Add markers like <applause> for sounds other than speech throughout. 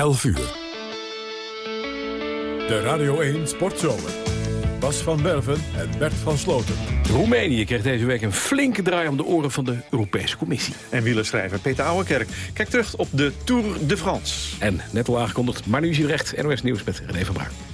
11 uur. De Radio 1 Sportzomer. Bas van Werven en Bert van Sloten. Roemenië kreeg deze week een flinke draai om de oren van de Europese Commissie. En wielerschrijver Peter Ouwenkerk kijkt terug op de Tour de France. En net al aangekondigd, maar nu is hij recht. NOS Nieuws met René van Bruin.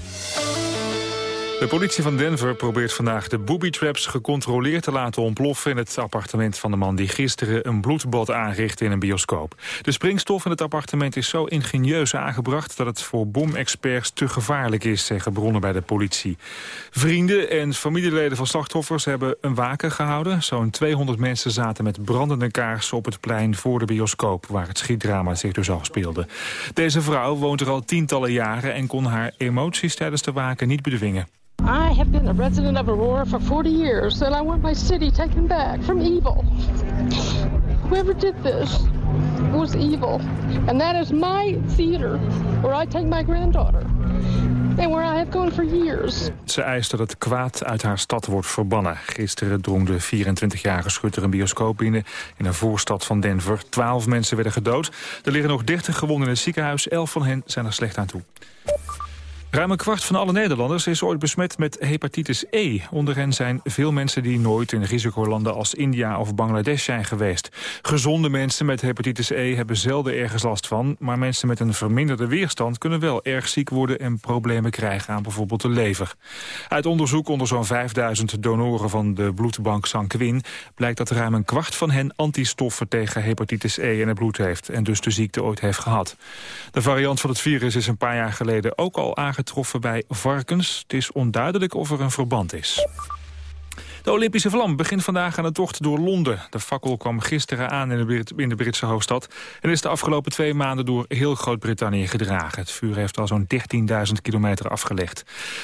De politie van Denver probeert vandaag de booby-traps gecontroleerd te laten ontploffen in het appartement van de man die gisteren een bloedbad aanrichtte in een bioscoop. De springstof in het appartement is zo ingenieus aangebracht dat het voor bomexperts te gevaarlijk is, zeggen bronnen bij de politie. Vrienden en familieleden van slachtoffers hebben een waken gehouden. Zo'n 200 mensen zaten met brandende kaarsen op het plein voor de bioscoop, waar het schietdrama zich dus afspeelde. Deze vrouw woont er al tientallen jaren en kon haar emoties tijdens de waken niet bedwingen. I have been a resident of Aurora for 40 years, and I want my city taken back from evil. Whoever did this was evil. And that is my theater, where I take my granddaughter. And where I have gone for years. Ze eist dat het kwaad uit haar stad wordt verbannen. Gisteren drong de 24-jarige schutter een bioscoop binnen... in een voorstad van Denver. Twaalf mensen werden gedood. Er liggen nog 30 gewonden in het ziekenhuis. Elf van hen zijn er slecht aan toe. Ruim een kwart van alle Nederlanders is ooit besmet met hepatitis E. Onder hen zijn veel mensen die nooit in risicolanden als India of Bangladesh zijn geweest. Gezonde mensen met hepatitis E hebben zelden ergens last van... maar mensen met een verminderde weerstand kunnen wel erg ziek worden... en problemen krijgen aan bijvoorbeeld de lever. Uit onderzoek onder zo'n 5000 donoren van de bloedbank Sanquin... blijkt dat ruim een kwart van hen antistoffen tegen hepatitis E in het bloed heeft... en dus de ziekte ooit heeft gehad. De variant van het virus is een paar jaar geleden ook al getroffen bij varkens. Het is onduidelijk of er een verband is. De Olympische vlam begint vandaag aan de tocht door Londen. De fakkel kwam gisteren aan in de, in de Britse hoofdstad... en is de afgelopen twee maanden door heel Groot-Brittannië gedragen. Het vuur heeft al zo'n 13.000 kilometer afgelegd.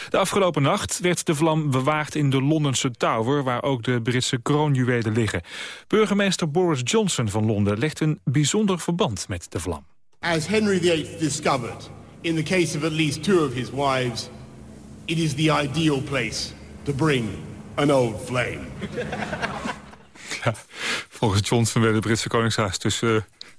De afgelopen nacht werd de vlam bewaard in de Londense Tower... waar ook de Britse kroonjuwelen liggen. Burgemeester Boris Johnson van Londen legt een bijzonder verband met de vlam. As Henry VIII discovered... In the case of at least two of his wives, it is the ideal place to bring an old flame. Volgens Johnson werd het Britse Koningshuis dus uh,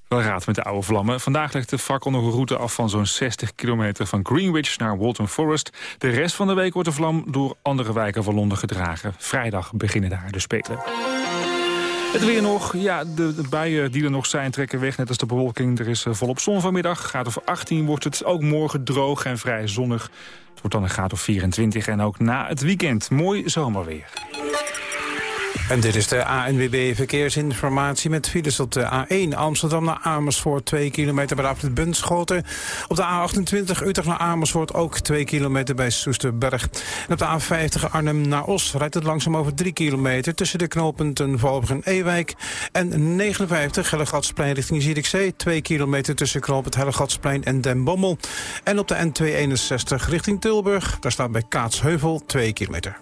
wel raad met de oude vlammen. Vandaag legt de fakkel nog een route af van zo'n 60 kilometer van Greenwich naar Walton Forest. De rest van de week wordt de vlam door andere wijken van Londen gedragen. Vrijdag beginnen daar de spelen. Het weer nog. Ja, de, de, buien die er nog zijn trekken weg, net als de bewolking. Er is eh, volop zon vanmiddag. Graad of 18 wordt het ook morgen droog en vrij zonnig. Het wordt dan een graad of 24 en ook na het weekend mooi zomerweer. En dit is de ANWB Verkeersinformatie met files op de A1 Amsterdam naar Amersfoort, 2 kilometer bij de Bunschoten. Op de A28 Utrecht naar Amersfoort ook 2 kilometer bij Soesterberg. En op de A50 Arnhem naar Os rijdt het langzaam over 3 kilometer tussen de knooppunten Valburg en Ewijk. En 59 Hellegatsplein richting Zierikzee, 2 kilometer tussen knooppunt Hellegatsplein en Den Bommel. En op de N261 richting Tilburg, daar staat bij Kaatsheuvel 2 kilometer.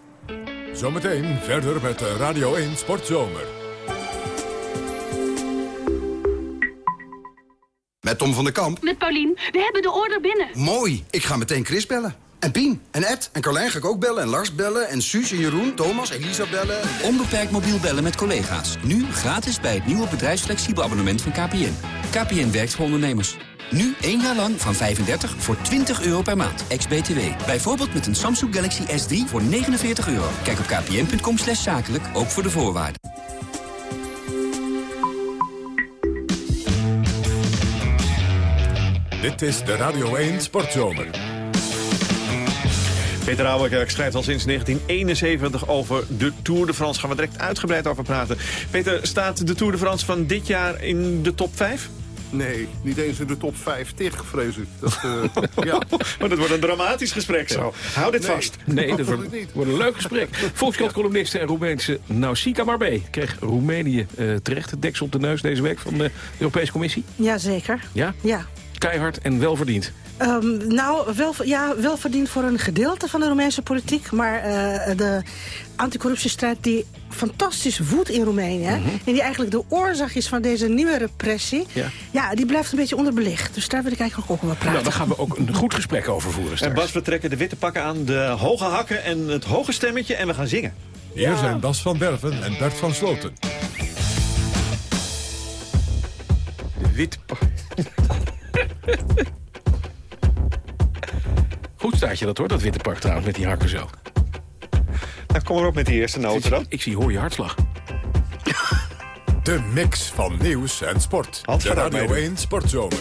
Zometeen verder met Radio 1 Sportzomer. Met Tom van der Kamp. Met Paulien. We hebben de order binnen. Mooi. Ik ga meteen Chris bellen. En Pien, en Ed, en Carlijn ga ik ook bellen, en Lars bellen, en Suus, en Jeroen, Thomas, Elisa bellen. Onbeperkt mobiel bellen met collega's. Nu gratis bij het nieuwe bedrijfsflexibel abonnement van KPN. KPN werkt voor ondernemers. Nu één jaar lang van 35 voor 20 euro per maand. Ex-BTW. Bijvoorbeeld met een Samsung Galaxy S3 voor 49 euro. Kijk op kpn.com slash zakelijk, ook voor de voorwaarden. Dit is de Radio 1 Sportzomer. Peter Ouwerkerk schrijft al sinds 1971 over de Tour de France. Gaan we direct uitgebreid over praten. Peter, staat de Tour de France van dit jaar in de top 5? Nee, niet eens in de top 50, vrees ik. Dat, uh, <laughs> ja. Maar dat wordt een dramatisch gesprek zo. Hou dit nee, vast. Nee, dat, wordt, wordt, een leuk gesprek. <laughs> Volkskrant-columniste en Roemeense Nausicaa Marbé kreeg Roemenië uh, terecht het deksel op de neus deze week van de Europese Commissie. Jazeker. Ja? Ja. Keihard en welverdiend. Um, nou, wel, ja, wel verdiend voor een gedeelte van de Roemeense politiek. Maar uh, de anticorruptiestrijd die fantastisch woedt in Roemenië... Mm -hmm. en die eigenlijk de oorzaak is van deze nieuwe repressie... Ja. ja, die blijft een beetje onderbelicht. Dus daar wil ik eigenlijk ook over praten. Nou, daar gaan we ook een goed gesprek over voeren straks. En Bas, we trekken de witte pakken aan, de hoge hakken en het hoge stemmetje... en we gaan zingen. Hier ja. zijn Bas van Berven en Bert van Sloten. De witte pakken... <laughs> <laughs> Goed staat je dat hoor, dat witte pak trouwens, met die hakken zo. Nou, kom erop met die eerste noten dan. Ik, zie, hoor je hartslag. De mix van nieuws en sport. Hans de Radio 1 Sportzomer.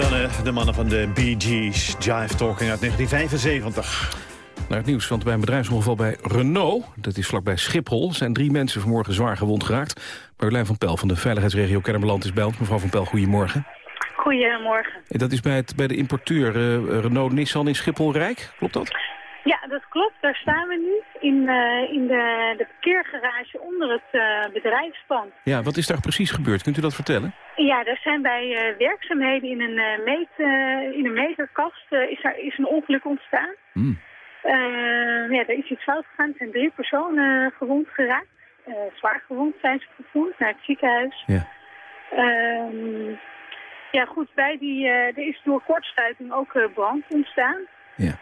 Dan, de mannen van de Bee Gees. Jive Talking uit 1975. Naar het nieuws, want bij een bedrijfsongeval bij Renault... dat is vlakbij Schiphol, zijn drie mensen vanmorgen zwaar gewond geraakt. Marjolein van Pel van de veiligheidsregio Kennemerland is bij ons. Mevrouw van Pel, goedemorgen. Goedemorgen. En dat is bij, het, bij de importeur eh, Renault-Nissan in Schiphol-Rijk, klopt dat? Ja, dat klopt. Daar staan we nu in, eh, in de, de parkeergarage onder het eh, bedrijfspand. Ja, wat is daar precies gebeurd? Kunt u dat vertellen? Ja, daar zijn bij eh, werkzaamheden in een, eh, meet, eh, in een meterkast is er is een ongeluk ontstaan. Hmm. Ja, er is iets fout gegaan. Er zijn drie personen gewond geraakt. Zwaar gewond zijn ze gevoerd naar het ziekenhuis. Ja. Ehm, ja, goed, bij die, er is door kortsluiting ook brand ontstaan. Ja.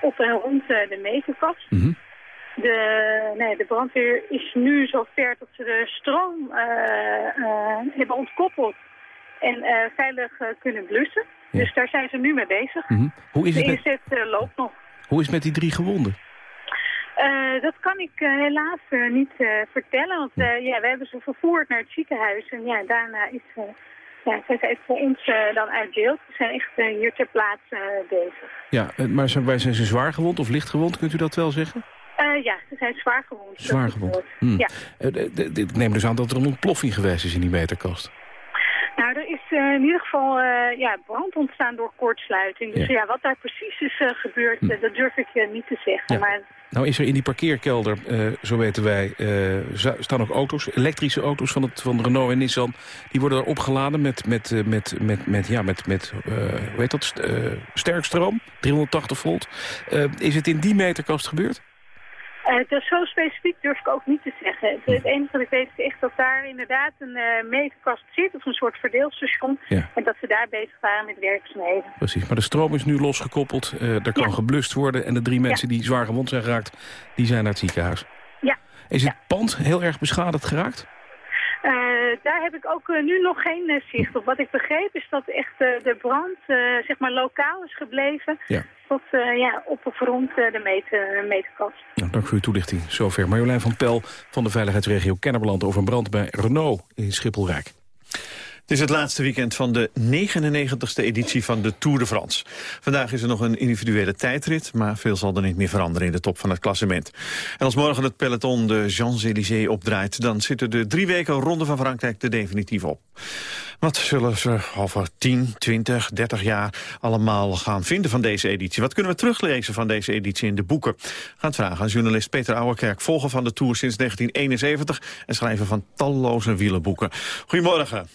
Op en rond de meterkast. Mhm. De, nee, de brandweer is nu zover dat ze de stroom eh, eh, hebben ontkoppeld en eh, veilig kunnen blussen. Dus daar zijn ze nu mee bezig. Mhm. Hoe, is de het met, inzet loopt nog. hoe is het met die drie gewonden? Dat kan ik helaas niet vertellen, want ja, we hebben ze vervoerd naar het ziekenhuis. En ja, daarna is ja, zij zijn voor ons dan uit beeld. We zijn echt hier ter plaatse bezig. Ja, maar zijn, wij zijn ze zwaar gewond of licht gewond? Kunt u dat wel zeggen? Eh, ja, ze zijn zwaar gewond. Zwaar gewond. Hmm. Ja. D- Ik neem dus aan dat er een ontploffing geweest is in die meterkast. Nou, er is eh, in ieder geval ja, brand ontstaan door kortsluiting. Dus Ja. ja, wat daar precies is gebeurd, Hm. eh, dat durf ik niet te zeggen. Ja. Maar Nou is er in die parkeerkelder, zo weten wij, staan ook auto's, elektrische auto's van, het, van Renault en Nissan. Die worden daar opgeladen met, met, met, met, met, ja, met, met hoe heet dat, St- sterkstroom, 380 volt. Is het in die meterkast gebeurd? Eh, het is zo specifiek durf ik ook niet te zeggen. Het, het enige dat ik weet is echt dat daar inderdaad een eh, meterkast zit, of een soort verdeelstation. Ja. En dat ze daar bezig waren met werkzaamheden. Precies, maar de stroom is nu losgekoppeld. eh er kan Ja. geblust worden en de drie mensen die zwaar gewond zijn geraakt... die zijn naar het ziekenhuis. Ja. Is het pand heel erg beschadigd geraakt? Eh, daar heb ik ook eh, nu nog geen eh, zicht op. Wat ik begreep is dat echt de brand zeg maar lokaal is gebleven Ja. tot ja, op of rond eh, de meter, meterkast. Nou, dank voor uw toelichting. Zover Marjolein van Pel van de veiligheidsregio Kennemerland... over een brand bij Renault in Schipholrijk. Het is het laatste weekend van de 99ste editie van de Tour de France. Vandaag is er nog een individuele tijdrit, maar veel zal er niet meer veranderen in de top van het klassement. En als morgen het peloton de Champs-Élysées opdraait, dan zitten de drie weken Ronde van Frankrijk er definitief op. Wat zullen ze over 10, 20, 30 jaar allemaal gaan vinden van deze editie? Wat kunnen we teruglezen van deze editie in de boeken? Het vragen aan journalist Peter Ouwerkerk, volger van de Tour sinds 1971 en schrijver van talloze wielenboeken. Goedemorgen.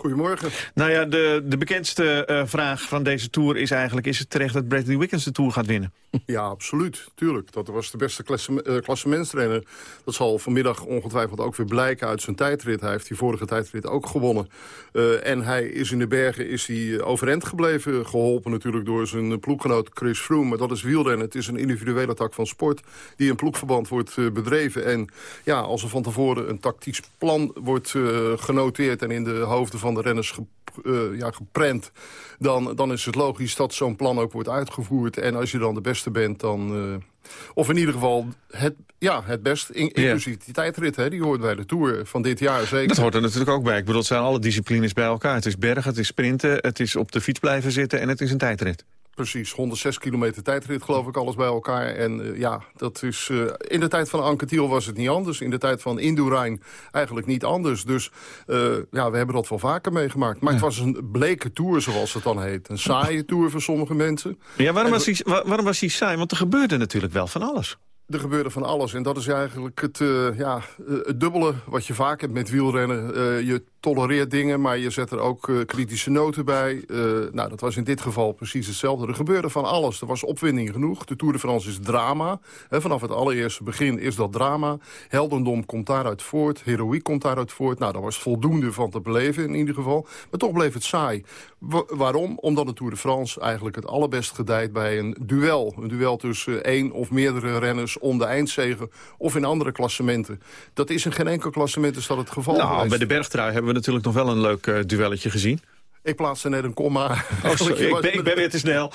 Goedemorgen. Nou ja, de, de bekendste eh, vraag van deze Tour is eigenlijk... is het terecht dat Bradley Wiggins de Tour gaat winnen? <laughs> Ja, absoluut. Tuurlijk. Dat was de beste klasse, eh, klassementstrainer. Dat zal vanmiddag ongetwijfeld ook weer blijken uit zijn tijdrit. Hij heeft die vorige tijdrit ook gewonnen. Eh, en hij is in de bergen is hij overeind gebleven. Geholpen natuurlijk door zijn ploeggenoot Chris Froome. Maar dat is wielrennen. Het is een individuele tak van sport die in ploegverband wordt bedreven. En ja, als er van tevoren een tactisch plan wordt genoteerd... en in de hoofden van de renners ge, eh, ja, geprent... Dan, dan is het logisch dat zo'n plan ook wordt uitgevoerd. En als je dan de beste bent, dan... eh, of in ieder geval het, ja, het best, in, inclusief die tijdrit. Hè, die hoort bij de Tour van dit jaar zeker. Dat hoort er natuurlijk ook bij. Ik bedoel, het zijn alle disciplines bij elkaar. Het is bergen, het is sprinten, het is op de fiets blijven zitten... en het is een tijdrit. Precies, 106 kilometer tijdrit geloof ik alles bij elkaar. En eh, ja, dat is, eh, in de tijd van Anke Thiel was het niet anders. In de tijd van Indurain eigenlijk niet anders. Dus eh, ja, we hebben dat wel vaker meegemaakt. Maar het was een bleke tour, zoals het dan heet. Een saaie tour voor sommige mensen. Ja, waarom En was, wa- waarom was hij saai? Want er gebeurde natuurlijk wel van alles. Er gebeurde van alles en dat is eigenlijk het, eh, ja, eh, het dubbele wat je vaak hebt met wielrennen. Eh, je tolereert dingen, maar je zet er ook kritische noten bij. Nou, dat was in dit geval precies hetzelfde. Er gebeurde van alles. Er was opwinding genoeg. De Tour de France is drama. Vanaf het allereerste begin is dat drama. Heldendom komt daaruit voort. Heroïek komt daaruit voort. Nou, daar was voldoende van te beleven in ieder geval. Maar toch bleef het saai. Wa- waarom? Omdat de Tour de France eigenlijk het allerbest gedijt bij een duel. Een duel tussen één of meerdere renners om de eindzege of in andere klassementen. Dat is in geen enkel klassement is dat het geval Nou, geweest. bij de bergtrui hebben we natuurlijk nog wel een leuk eh, duelletje gezien. Ik plaatste net een komma. Oh, sorry, <laughs> ik ben, ik ben weer te snel.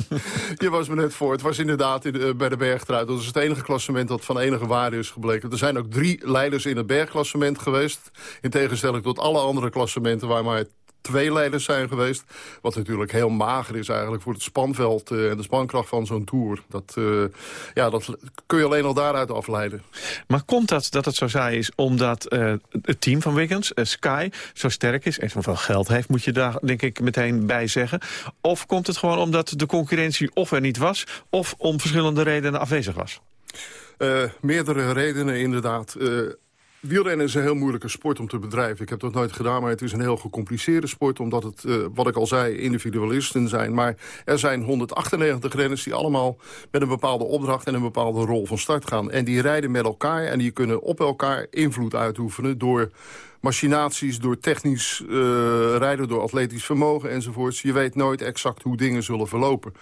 <laughs> Je was me net voor. Het was inderdaad in de- bij de bergtrui. Dat is het enige klassement dat van enige waarde is gebleken. Er zijn ook drie leiders in het bergklassement geweest. In tegenstelling tot alle andere klassementen waar maar twee leiders zijn geweest. Wat natuurlijk heel mager is eigenlijk voor het spanveld eh, en de spankracht van zo'n Tour. Dat, eh, ja, dat kun je alleen al daaruit afleiden. Maar komt dat dat het zo saai is omdat eh, het team van Wiggins, Sky, zo sterk is... en zoveel geld heeft, moet je daar denk ik meteen bij zeggen? Of komt het gewoon omdat de concurrentie of er niet was... of om verschillende redenen afwezig was? Meerdere redenen inderdaad. Wielrennen is een heel moeilijke sport om te bedrijven. Ik heb dat nooit gedaan, maar het is een heel gecompliceerde sport... omdat het, eh, wat ik al zei, individualisten zijn. Maar er zijn 198 renners die allemaal met een bepaalde opdracht... en een bepaalde rol van start gaan. En die rijden met elkaar en die kunnen op elkaar invloed uitoefenen... door machinaties, door technisch eh, rijden, door atletisch vermogen enzovoorts. Je weet nooit exact hoe dingen zullen verlopen.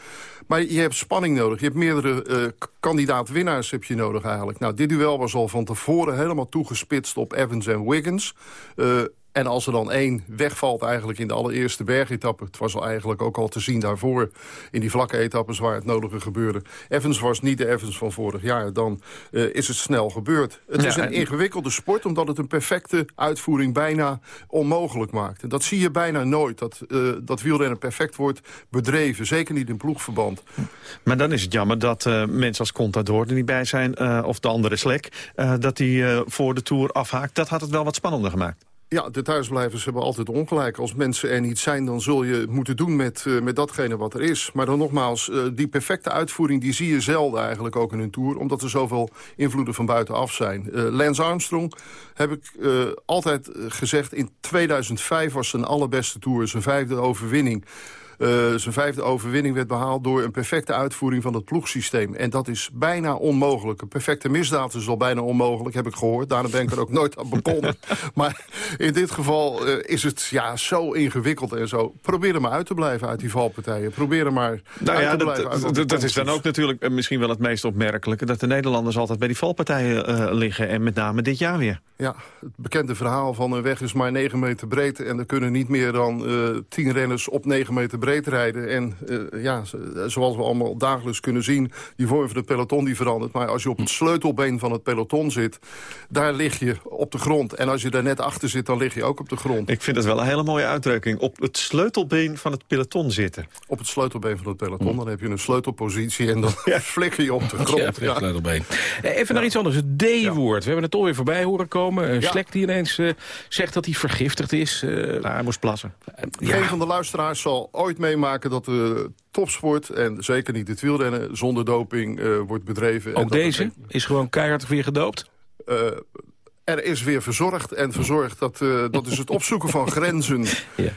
Maar je hebt spanning nodig. Je hebt meerdere k- kandidaat-winnaars heb je nodig eigenlijk. Nou, dit duel was al van tevoren helemaal toegespitst op Evans en Wiggins. Eh, en als er dan één wegvalt eigenlijk in de allereerste bergetappe... het was al eigenlijk ook al te zien daarvoor in die vlakke etappes waar het nodige gebeurde. Evans was niet de Evans van vorig jaar. Dan eh, is het snel gebeurd. Het Ja, is een en- ingewikkelde sport omdat het een perfecte uitvoering bijna onmogelijk maakt. En dat zie je bijna nooit, dat, eh, dat wielrennen perfect wordt bedreven. Zeker niet in ploegverband. Maar dan is het jammer dat eh, mensen als Contador er niet bij zijn... of de andere Slek, dat die voor de Tour afhaakt. Dat had het wel wat spannender gemaakt. Ja, de thuisblijvers hebben altijd ongelijk. Als mensen er niet zijn, dan zul je moeten doen met, eh, met datgene wat er is. Maar dan nogmaals, eh, die perfecte uitvoering... die zie je zelden eigenlijk ook in een Tour... omdat er zoveel invloeden van buitenaf zijn. Eh, Lance Armstrong, heb ik altijd gezegd... in 2005 was zijn allerbeste Tour, zijn vijfde overwinning... Eh, zijn vijfde overwinning werd behaald door een perfecte uitvoering van het ploegsysteem. En dat is bijna onmogelijk. Een perfecte misdaad is al bijna onmogelijk, heb ik gehoord. Daarna ben ik er ook nooit aan begonnen. <laughs> maar in dit geval eh, is het ja, zo ingewikkeld en zo. Probeer er maar uit te blijven uit die valpartijen. Probeer er maar Nou uit ja, te blijven. uit dat, dat, dat is dan ook natuurlijk eh, misschien wel het meest opmerkelijke... dat de Nederlanders altijd bij die valpartijen liggen. En met name dit jaar weer. Ja, het bekende verhaal van een weg is maar 9 meter breed... en er kunnen niet meer dan eh 10 renners op 9 meter breed rijden. En eh, ja, zoals we allemaal dagelijks kunnen zien... die vorm van het peloton die verandert. Maar als je op het sleutelbeen van het peloton zit... daar lig je op de grond. En als je daar net achter zit, dan lig je ook op de grond. Ik vind het wel een hele mooie uitdrukking. Op het sleutelbeen van het peloton zitten. Op het sleutelbeen van het peloton, dan heb je een sleutelpositie... en dan <laughs> flikker je op de grond. Ja, Ja. sleutelbeen. Eh, Even naar iets anders, het D-woord. We hebben het alweer voorbij horen komen. Een Ja. Slek die ineens eh, zegt dat hij vergiftigd is. eh, Nou, hij moest plassen. Geen van de luisteraars zal ooit meemaken dat de topsport... en zeker niet het wielrennen zonder doping eh, wordt bedreven. En ook dat deze is gewoon keihard weer gedoopt. Er is weer verzorgd en verzorgd. Dat, eh, dat is het opzoeken van grenzen. <laughs>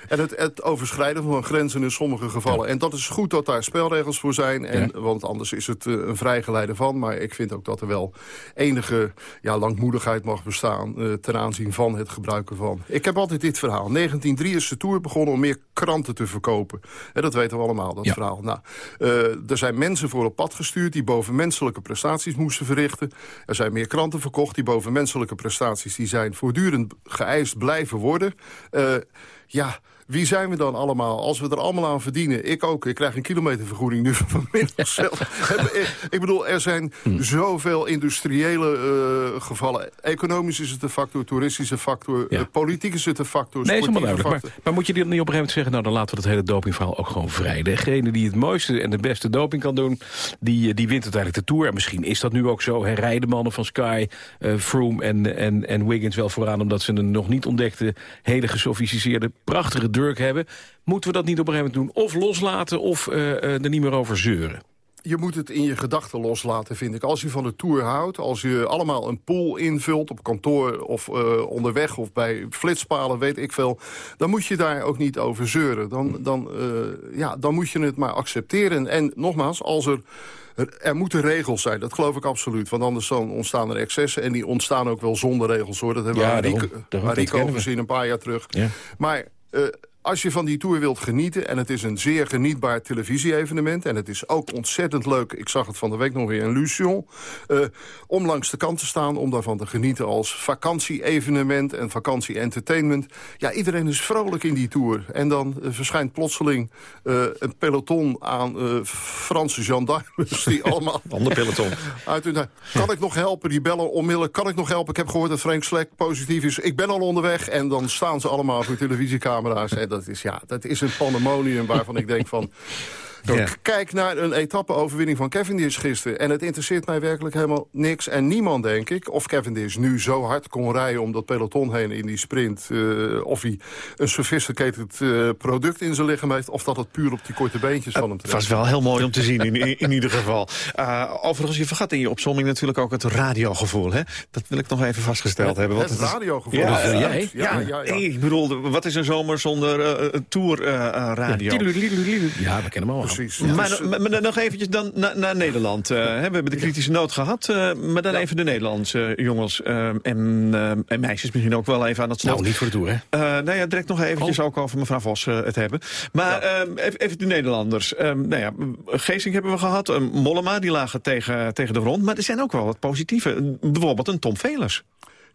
En het, het overschrijden van grenzen in sommige gevallen. En dat is goed dat daar spelregels voor zijn. En, Want anders is het eh, een vrijgeleide van. Maar ik vind ook dat er wel enige ja, langmoedigheid mag bestaan... eh, ten aanzien van het gebruiken van. Ik heb altijd dit verhaal. 1903 is de Tour begonnen om meer kranten te verkopen. En dat weten we allemaal, dat verhaal. Nou, er zijn mensen voor op pad gestuurd... die bovenmenselijke prestaties moesten verrichten. Er zijn meer kranten verkocht die bovenmenselijke prestaties... die zijn voortdurend geëist blijven worden. Eh, ja... Wie zijn we dan allemaal? Als we er allemaal aan verdienen, ik ook. Ik krijg een kilometervergoeding nu <laughs> vanmiddag zelf. ik, ik bedoel, er zijn zoveel industriële eh, gevallen. Economisch is het een factor, toeristische factor. eh, politiek is het een factor, Nee, is helemaal duidelijk. Maar, maar moet je dan niet op een gegeven moment zeggen... nou, dan laten we dat hele dopingverhaal ook gewoon vrij. Degene die het mooiste en de beste doping kan doen... die, eh, die wint uiteindelijk de Tour. En misschien is dat nu ook zo. Hè, rijden mannen van Sky, eh Froome en, en, en Wiggins wel vooraan... omdat ze een nog niet ontdekte, hele gesofisticeerde, prachtige Dirk hebben. Moeten we dat niet op een gegeven moment doen? Of loslaten of eh, eh, er niet meer over zeuren? je moet het in je gedachten loslaten, vind ik. Als je van de Tour houdt, als je allemaal een pool invult... op kantoor of eh, onderweg of bij flitspalen, weet ik veel... dan moet je daar ook niet over zeuren. Dan, dan, ja, dan moet je het maar accepteren. En nogmaals, als er... Er, moeten regels zijn, dat geloof ik absoluut. Want anders dan ontstaan er excessen. En die ontstaan ook wel zonder regels, hoor. Dat hebben Ja, we daarom. Rico, Daarom, dat Rico kennen we. gezien een paar jaar terug. Ja. Maar als je van die Tour wilt genieten... en het is een zeer genietbaar televisie-evenement... en het is ook ontzettend leuk, ik zag het van de week nog weer in Lucion... eh, om langs de kant te staan, om daarvan te genieten... als vakantie-evenement en vakantie-entertainment. Ja, iedereen is vrolijk in die Tour. En dan eh, verschijnt plotseling eh, een peloton aan Franse gendarmes... die <laughs> allemaal Ander peloton. uit hun, kan ik nog helpen? Die bellen onmiddellijk. Kan ik nog helpen? Ik heb gehoord dat Frank Slek positief is. Ik ben al onderweg. En dan staan ze allemaal voor televisiecamera's. En dat is, ja, dat is een pandemonium waarvan ik denk van... Ja. Kijk naar een etappe-overwinning van Cavendish gisteren. En het interesseert mij werkelijk helemaal niks. En niemand, denk ik, of Cavendish nu zo hard kon rijden... om dat peloton heen in die sprint. eh, of hij een sophisticated eh, product in zijn lichaam heeft... of dat het puur op die korte beentjes van hem Het was wel heel mooi om te zien, in, in, in ieder geval. Uh, overigens, je vergat in je opzomming natuurlijk ook het radiogevoel. Hè? Dat wil ik nog even vastgesteld hebben. Het radiogevoel. Ja, Dat wil jij? Ja, Ja, ik bedoel, wat is een zomer zonder tour eh, eh, radio? Ja, we kennen hem al. Precies. Maar, Dus, eh, maar- maar nog eventjes dan na- naar Nederland. Eh, hè, we hebben de kritische nood gehad. eh, maar dan even de Nederlandse jongens en, en meisjes misschien ook wel even aan het slot. Nou, niet voor de Tour, hè? Eh, nou ja, direct nog eventjes ook over mevrouw Vos het hebben. Maar ehm, even, even de Nederlanders. Ehm, nou ja, Geesink hebben we gehad. Mollema, die lagen tegen, tegen de grond. Maar er zijn ook wel wat positieve. Bijvoorbeeld een Tom Velers.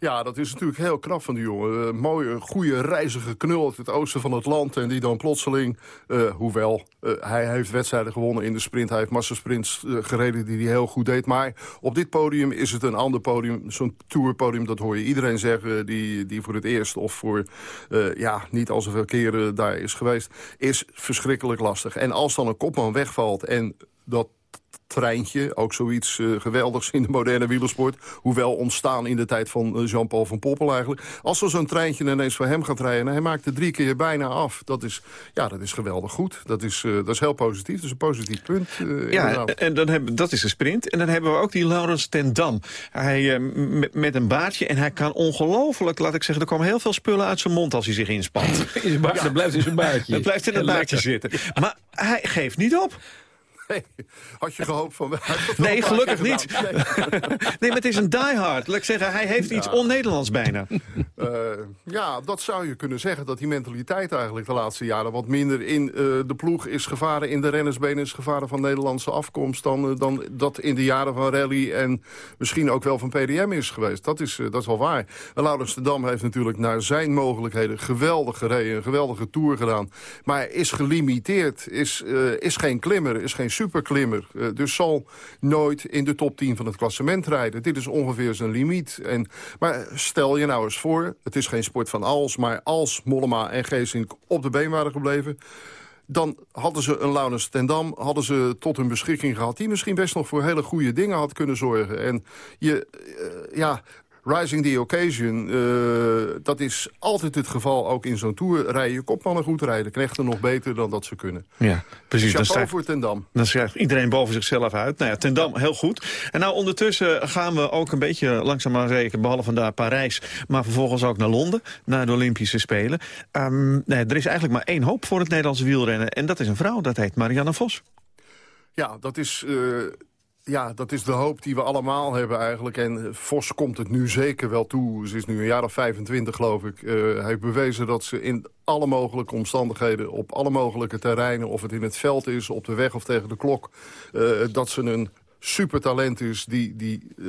Ja, dat is natuurlijk heel knap van die jongen. Een mooie, goede, reizige knul uit het oosten van het land. En die dan plotseling, eh, hoewel eh, hij heeft wedstrijden gewonnen in de sprint. Hij heeft massasprints eh, gereden die hij heel goed deed. Maar op dit podium is het een ander podium. Zo'n tourpodium, dat hoor je iedereen zeggen... die, die voor het eerst of voor eh, ja, niet al zoveel keren daar is geweest... is verschrikkelijk lastig. En als dan een kopman wegvalt en dat treintje. Ook zoiets eh, geweldigs in de moderne wielersport. Hoewel ontstaan in de tijd van eh, Jean-Paul van Poppel eigenlijk. Als er zo'n treintje ineens voor hem gaat rijden... en hij maakt er drie keer bijna af. Dat is, ja, dat is geweldig goed. Dat is, eh, dat is heel positief. Dat is een positief punt. eh, Ja, inderdaad. en dan hebben, dat is de sprint. En dan hebben we ook die Laurens ten Dam. Hij, eh, met, met een baardje en hij kan ongelooflijk, laat ik zeggen... er komen heel veel spullen uit zijn mond als hij zich inspant. <laughs> Baard, Dat blijft in zijn baardje. <laughs> Dat blijft in het baardje zitten. Maar hij geeft niet op. Nee, had je gehoopt van... Nee, gelukkig niet. Nee. <laughs> Nee, maar het is een diehard. Laat ik zeggen, hij heeft iets on-Nederlands bijna. Eh, ja, dat zou je kunnen zeggen. Dat die mentaliteit eigenlijk de laatste jaren wat minder in eh, de ploeg is gevaren. In de rennersbenen is gevaren van Nederlandse afkomst. Dan, eh, dan dat in de jaren van rally en misschien ook wel van PDM is geweest. Dat is, dat is wel waar. En Laurens de Dam heeft natuurlijk naar zijn mogelijkheden geweldig gereden. Een geweldige tour gedaan. Maar is gelimiteerd. Is, is geen klimmer. Is geen superklimmer. Eh, dus zal nooit in de top 10 van het klassement rijden. Dit is ongeveer zijn limiet. En, maar stel je nou eens voor, het is geen sport van als... maar als Mollema en Geesink op de been waren gebleven... dan hadden ze een Laurens ten Dam hadden ze tot hun beschikking gehad... die misschien best nog voor hele goede dingen had kunnen zorgen. En je, eh, ja, rising the occasion, eh, dat is altijd het geval ook in zo'n tour. Rijden je kopmannen goed rijden, knechten nog beter dan dat ze kunnen. Ja, precies. Dan Chapeau stijgt, voor ten Dam. dan schrijft iedereen boven zichzelf uit. Nou ja, ten Dam, heel goed. En nou, ondertussen gaan we ook een beetje langzaam maar zeker... behalve naar Parijs, maar vervolgens ook naar Londen... naar de Olympische Spelen. Ehm, nee, er is eigenlijk maar één hoop voor het Nederlandse wielrennen. En dat is een vrouw, dat heet Marianne Vos. Ja, dat is, eh, ja, dat is de hoop die we allemaal hebben eigenlijk. En Vos komt het nu zeker wel toe. Ze is nu een jaar of 25, geloof ik. Eh, hij heeft bewezen dat ze in alle mogelijke omstandigheden... op alle mogelijke terreinen, of het in het veld is, op de weg of tegen de klok... eh, dat ze een supertalent is die, die, eh,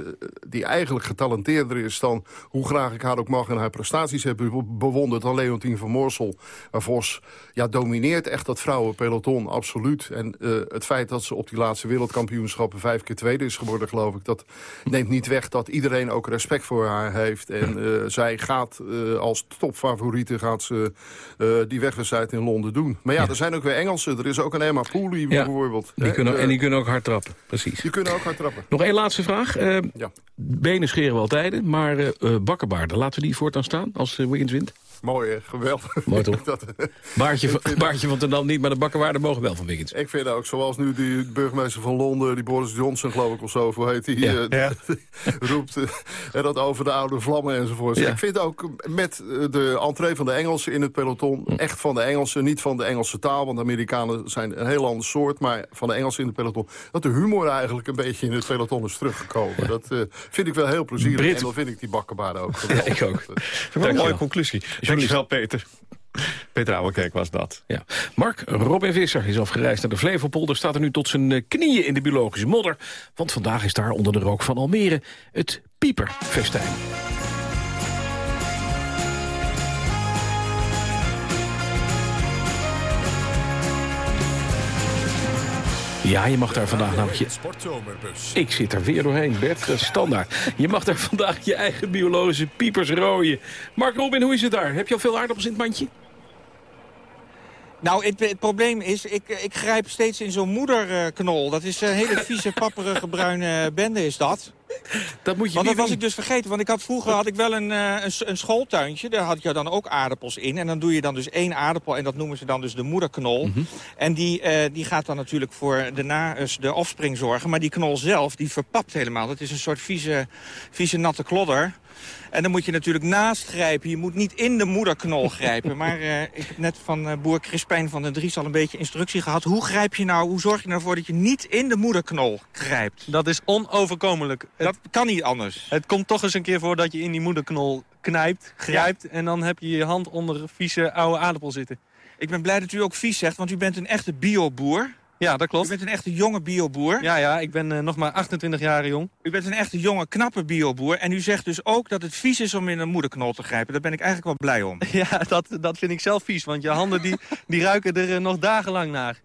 die eigenlijk getalenteerder is dan hoe graag ik haar ook mag en haar prestaties heb be- bewonderd dan Leontien van Moorsel. Maar Vos ja, domineert echt dat vrouwenpeloton, absoluut. En eh, het feit dat ze op die laatste wereldkampioenschappen vijf keer tweede is geworden, geloof ik, dat neemt niet weg dat iedereen ook respect voor haar heeft. En eh, zij gaat eh, als topfavoriete gaat ze eh, die wegwedstrijd in Londen doen. Maar ja, er zijn ook weer Engelsen. Er is ook een Emma Pooley Ja, bijvoorbeeld. Die hè. kunnen, Eh, en die kunnen ook hard trappen, precies. Die kunnen ook hard trappen. Nog één laatste vraag. Eh, Ja. Benen scheren wel tijden, maar eh, bakkenbaarden, laten we die voortaan staan als uh, Wiggins wint? Mooi, geweldig. Mooi toch? <laughs> Dat, Baardje, Ik van, ten Dam niet, maar de bakkenwaarden mogen wel van Wiggins. ik vind ook, zoals nu die burgemeester van Londen, die Boris Johnson geloof ik of zo, hoe heet die, Ja. eh, <laughs> roept eh, en dat over de oude vlammen enzovoort. Ja. Ik vind ook met eh, de entree van de Engelsen in het peloton, echt van de Engelsen, niet van de Engelse taal, want de Amerikanen zijn een heel ander soort, maar van de Engelsen in het peloton, dat de humor eigenlijk een beetje in het peloton is teruggekomen. Dat eh, vind ik wel heel plezierig Brit- en dan vind ik die bakkenbaarden ook <laughs> ik ook. Dat is wel een mooie conclusie. Dankjewel, Peter. Peter Ouwekerk was dat. Ja. Mark Robin Visser is afgereisd naar de Flevopolder. Staat er nu tot zijn eh, knieën in de biologische modder. Want vandaag is daar onder de rook van Almere het Pieperfestijn. Ja, je mag daar vandaag namelijk je... Sportzomerbus. Ik zit er weer doorheen, Bert. Dat is standaard. Je mag daar vandaag je eigen biologische piepers rooien. Mark Robin, hoe is het daar? Heb je al veel aardappels in het mandje? Nou, het, het probleem is, ik, ik grijp steeds in zo'n moederknol. Dat is een hele vieze, <laughs> papperige, bruine bende is dat. Dat moet je Want dat was doen. ik dus vergeten. Want ik had vroeger had ik wel een, eh, een, een schooltuintje. Daar had je dan ook aardappels in. En dan doe je dan dus één aardappel. En dat noemen ze dan dus de moederknol. Mhm. En die, eh, die gaat dan natuurlijk voor de, na, dus de offspring zorgen. Maar die knol zelf, die verpapt helemaal. Dat is een soort vieze, vieze natte klodder. En dan moet je natuurlijk naast grijpen. Je moet niet in de moederknol grijpen. Maar eh, ik heb net van eh, boer Crispijn van den Dries al een beetje instructie gehad. Hoe grijp je nou, hoe zorg je nou voor dat je niet in de moederknol grijpt? Dat is onoverkomelijk. Dat kan niet anders. Het komt toch eens een keer voor dat je in die moederknol knijpt, grijpt... en dan heb je je hand onder vieze oude aardappel zitten. Ik ben blij dat u ook vies zegt, want u bent een echte bioboer. Ja, dat klopt. U bent een echte jonge bioboer. Ja, ja, ik ben eh, nog maar 28 jaar jong. U bent een echte jonge, knappe bioboer. En u zegt dus ook dat het vies is om in een moederknol te grijpen. Daar ben ik eigenlijk wel blij om. <laughs> Ja, dat, dat vind ik zelf vies, want je handen die, die ruiken er eh, nog dagenlang naar.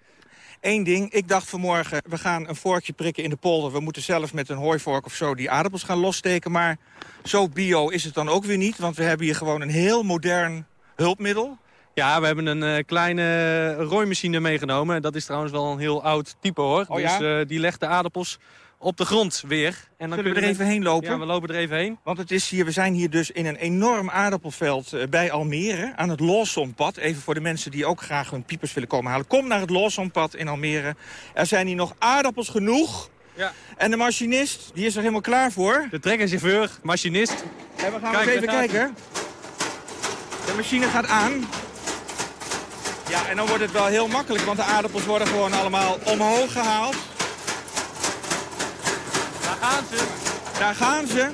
Eén ding, ik dacht vanmorgen, we gaan een vorkje prikken in de polder. We moeten zelf met een hooivork of zo die aardappels gaan lossteken. Maar zo bio is het dan ook weer niet, want we hebben hier gewoon een heel modern hulpmiddel. Ja, we hebben een eh, kleine rooimachine meegenomen. Dat is trouwens wel een heel oud type hoor. Oh, dus ja? eh, die legt de aardappels op de grond weer. En dan Zullen we kunnen er even heen lopen? Ja, we lopen er even heen. Want het is hier, we zijn hier dus in een enorm aardappelveld eh, bij Almere. Aan het Lawsonpad. Even voor de mensen die ook graag hun piepers willen komen halen. Kom naar het Lawsonpad in Almere. Er zijn hier nog aardappels genoeg. Ja. En de machinist, die is er helemaal klaar voor. De trekkerchauffeur, machinist. En we gaan Kijk, eens even kijken. De machine gaat aan. Ja, en dan wordt het wel heel makkelijk, want de aardappels worden gewoon allemaal omhoog gehaald. Daar gaan ze. Daar gaan ze.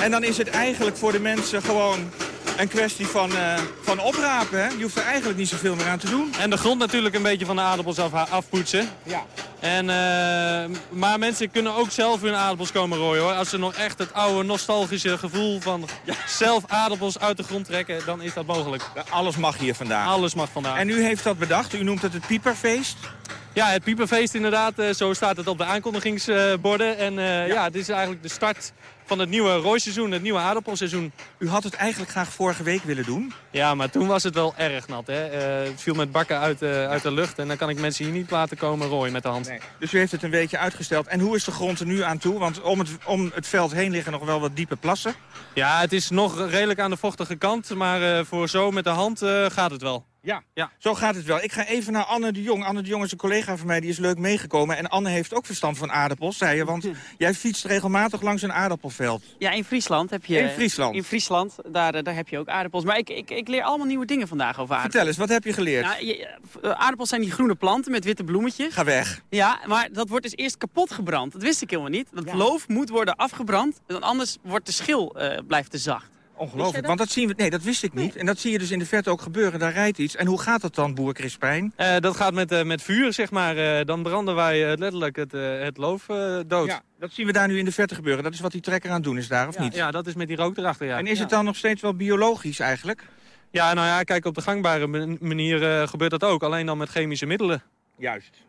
En dan is het eigenlijk voor de mensen gewoon een kwestie van, eh, van oprapen. Hè? Je hoeft er eigenlijk niet zoveel meer aan te doen. En de grond natuurlijk een beetje van de aardappels af, afpoetsen. Ja. En, eh, maar mensen kunnen ook zelf hun aardappels komen rooien hoor. Als ze nog echt het oude nostalgische gevoel van zelf aardappels uit de grond trekken, dan is dat mogelijk. Alles mag hier vandaag. Alles mag vandaag. En u heeft dat bedacht. U noemt het het pieperfeest. Ja, het Pieperfeest inderdaad. eh, zo staat het op de aankondigingsborden. En eh, ja. het is eigenlijk de start van het nieuwe rooiseizoen, het nieuwe aardappelseizoen. U had het eigenlijk graag vorige week willen doen. Ja, maar toen was het wel erg nat. Hè? Het viel met bakken uit, uit de lucht. En dan kan ik mensen hier niet laten komen rooien met de hand. Dus u heeft het een beetje uitgesteld. En hoe is de grond er nu aan toe? Want om het, om het veld heen liggen nog wel wat diepe plassen. Ja, het is nog redelijk aan de vochtige kant. Maar eh, voor zo met de hand eh, gaat het wel. Ja. Ja. Zo gaat het wel. Ik ga even naar Anne de Jong. Anne de Jong is een collega van mij, die is leuk meegekomen. En Anne heeft ook verstand van aardappels, zei je. Want jij fietst regelmatig langs een aardappelveld. Ja, in Friesland heb je... In Friesland? In Friesland, daar, eh, daar heb je ook aardappels. Maar ik, ik, ik leer allemaal nieuwe dingen vandaag over aardappels. Vertel eens, wat heb je geleerd? Nou, je- eh, aardappels zijn die groene planten met witte bloemetjes. Ga weg. Ja, maar dat wordt dus eerst kapot gebrand. Dat wist ik helemaal niet. Dat loof moet worden afgebrand. Want anders wordt de schil eh, blijft te zacht. Ongelooflijk, dat? want dat zien we... Nee, dat wist ik niet. En dat zie je dus in de verte ook gebeuren. Daar rijdt iets. En hoe gaat dat dan, boer Crispijn? Eh, dat gaat met, eh, met vuur, zeg maar. Eh, dan branden wij letterlijk het, het loof eh, dood. Ja, dat zien we daar nu in de verte gebeuren. Dat is wat die trekker aan het doen is daar, of Ja, niet? ja, dat is met die rook erachter, ja. En is het dan nog steeds wel biologisch eigenlijk? Ja, nou ja, kijk, op de gangbare man- manier gebeurt dat ook. Alleen dan met chemische middelen. Juist.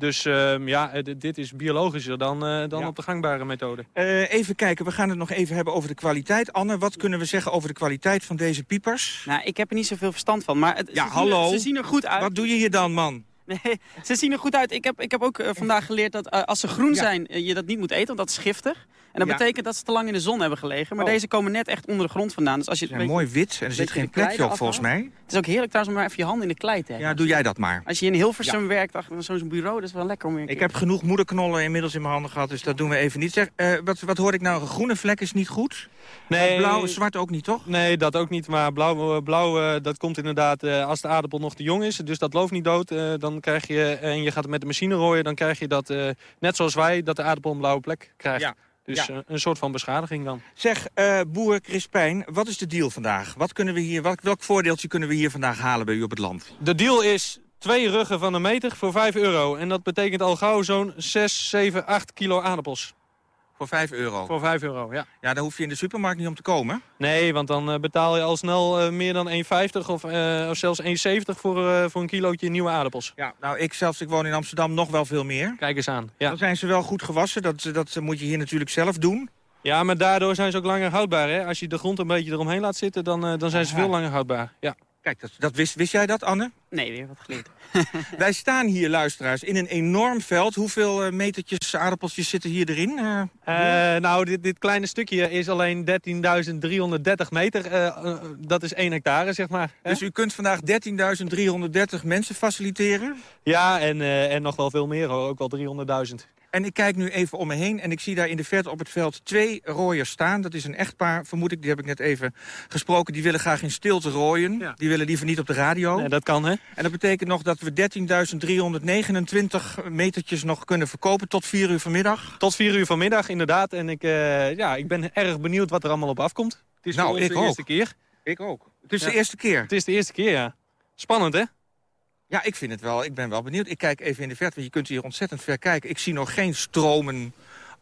Dus ehm, ja, eh, dit is biologischer dan, eh, dan Ja. op de gangbare methode. Eh, even kijken, we gaan het nog even hebben over de kwaliteit. Anne, wat kunnen we zeggen over de kwaliteit van deze piepers? Nou, ik heb er niet zoveel verstand van. Maar het, Ja, ze hallo. Zien er, ze zien er goed uit. Wat doe je hier dan, man? Nee, <laughs> ze zien er goed uit. Ik heb, ik heb ook vandaag geleerd dat als ze groen Ja. zijn, je dat niet moet eten, want dat is giftig. En dat Ja. betekent dat ze te lang in de zon hebben gelegen. Maar Oh. deze komen net echt onder de grond vandaan. Dus als je Ze het zijn een mooi wit en er beetje zit geen plekje op volgens mij. Het is ook heerlijk trouwens om maar even je hand in de klei te hebben. Ja, doe jij dat maar. Als je in Hilversum werkt achter zo'n bureau, dat is wel lekker om weer een Ik keer- heb genoeg moederknollen inmiddels in mijn handen gehad, dus dat doen we even niet. Zeg, eh, wat, wat hoor ik nou? Een groene vlek is niet goed? Nee. Blauw, zwart ook niet, toch? Nee, dat ook niet. Maar blauw, eh, blauw eh, dat komt inderdaad eh, als de aardappel nog te jong is. Dus dat looft niet dood. eh, dan krijg je, en je gaat het met de machine rooien, dan krijg je dat, eh, net zoals wij, dat de aardappel een blauwe plek krijgt. Ja. Dus Ja. eh, een soort van beschadiging dan. Zeg, eh, boer Crispijn, wat is de deal vandaag? Wat kunnen we hier, welk, welk voordeeltje kunnen we hier vandaag halen bij u op het land? De deal is twee ruggen van een meter voor 5 euro. En dat betekent al gauw zo'n 6, 7, 8 kilo aardappels. Voor 5 euro? Voor 5 euro, ja. Ja, daar hoef je in de supermarkt niet om te komen. Nee, want dan eh, betaal je al snel eh, meer dan 1,50 of, eh, of zelfs 1,70 voor, eh, voor een kilootje nieuwe aardappels. Ja, nou, ik zelfs, ik woon in Amsterdam, nog wel veel meer. Kijk eens aan. Ja. Dan zijn ze wel goed gewassen, dat, dat moet je hier natuurlijk zelf doen. Ja, maar daardoor zijn ze ook langer houdbaar. Hè? Als je de grond een beetje eromheen laat zitten, dan, eh, dan zijn ze Aha. veel langer houdbaar. Ja. Kijk, dat, dat wist, wist jij dat, Anne? Nee, weer wat geleerd. <laughs> <laughs> Wij staan hier, luisteraars, in een enorm veld. Hoeveel eh, metertjes aardappeltjes zitten hier erin? Eh, Eh, nou, dit, dit kleine stukje is alleen 13.330 meter. Dat is 1 hectare, zeg maar. hè? dus u kunt vandaag 13.330 mensen faciliteren? Ja, en, eh, en nog wel veel meer, hoor. ook wel 300.000. En ik kijk nu even om me heen en ik zie daar in de verte op het veld twee rooiers staan. Dat is een echtpaar, vermoed ik, die heb ik net even gesproken. Die willen graag in stilte rooien. Die willen liever niet op de radio. Nee, dat kan, hè? En dat betekent nog dat we 13.329 metertjes nog kunnen verkopen tot 4 uur vanmiddag. Tot 4 uur vanmiddag, inderdaad. En ik, eh, ja, ik ben erg benieuwd wat er allemaal op afkomt. Het is Nou, voor ons de ook. eerste keer. Ik ook. Het is Ja. de eerste keer. Het is de eerste keer, ja. Spannend, hè? Ja, ik vind het wel. Ik ben wel benieuwd. Ik kijk even in de verte, want je kunt hier ontzettend ver kijken. Ik zie nog geen stromen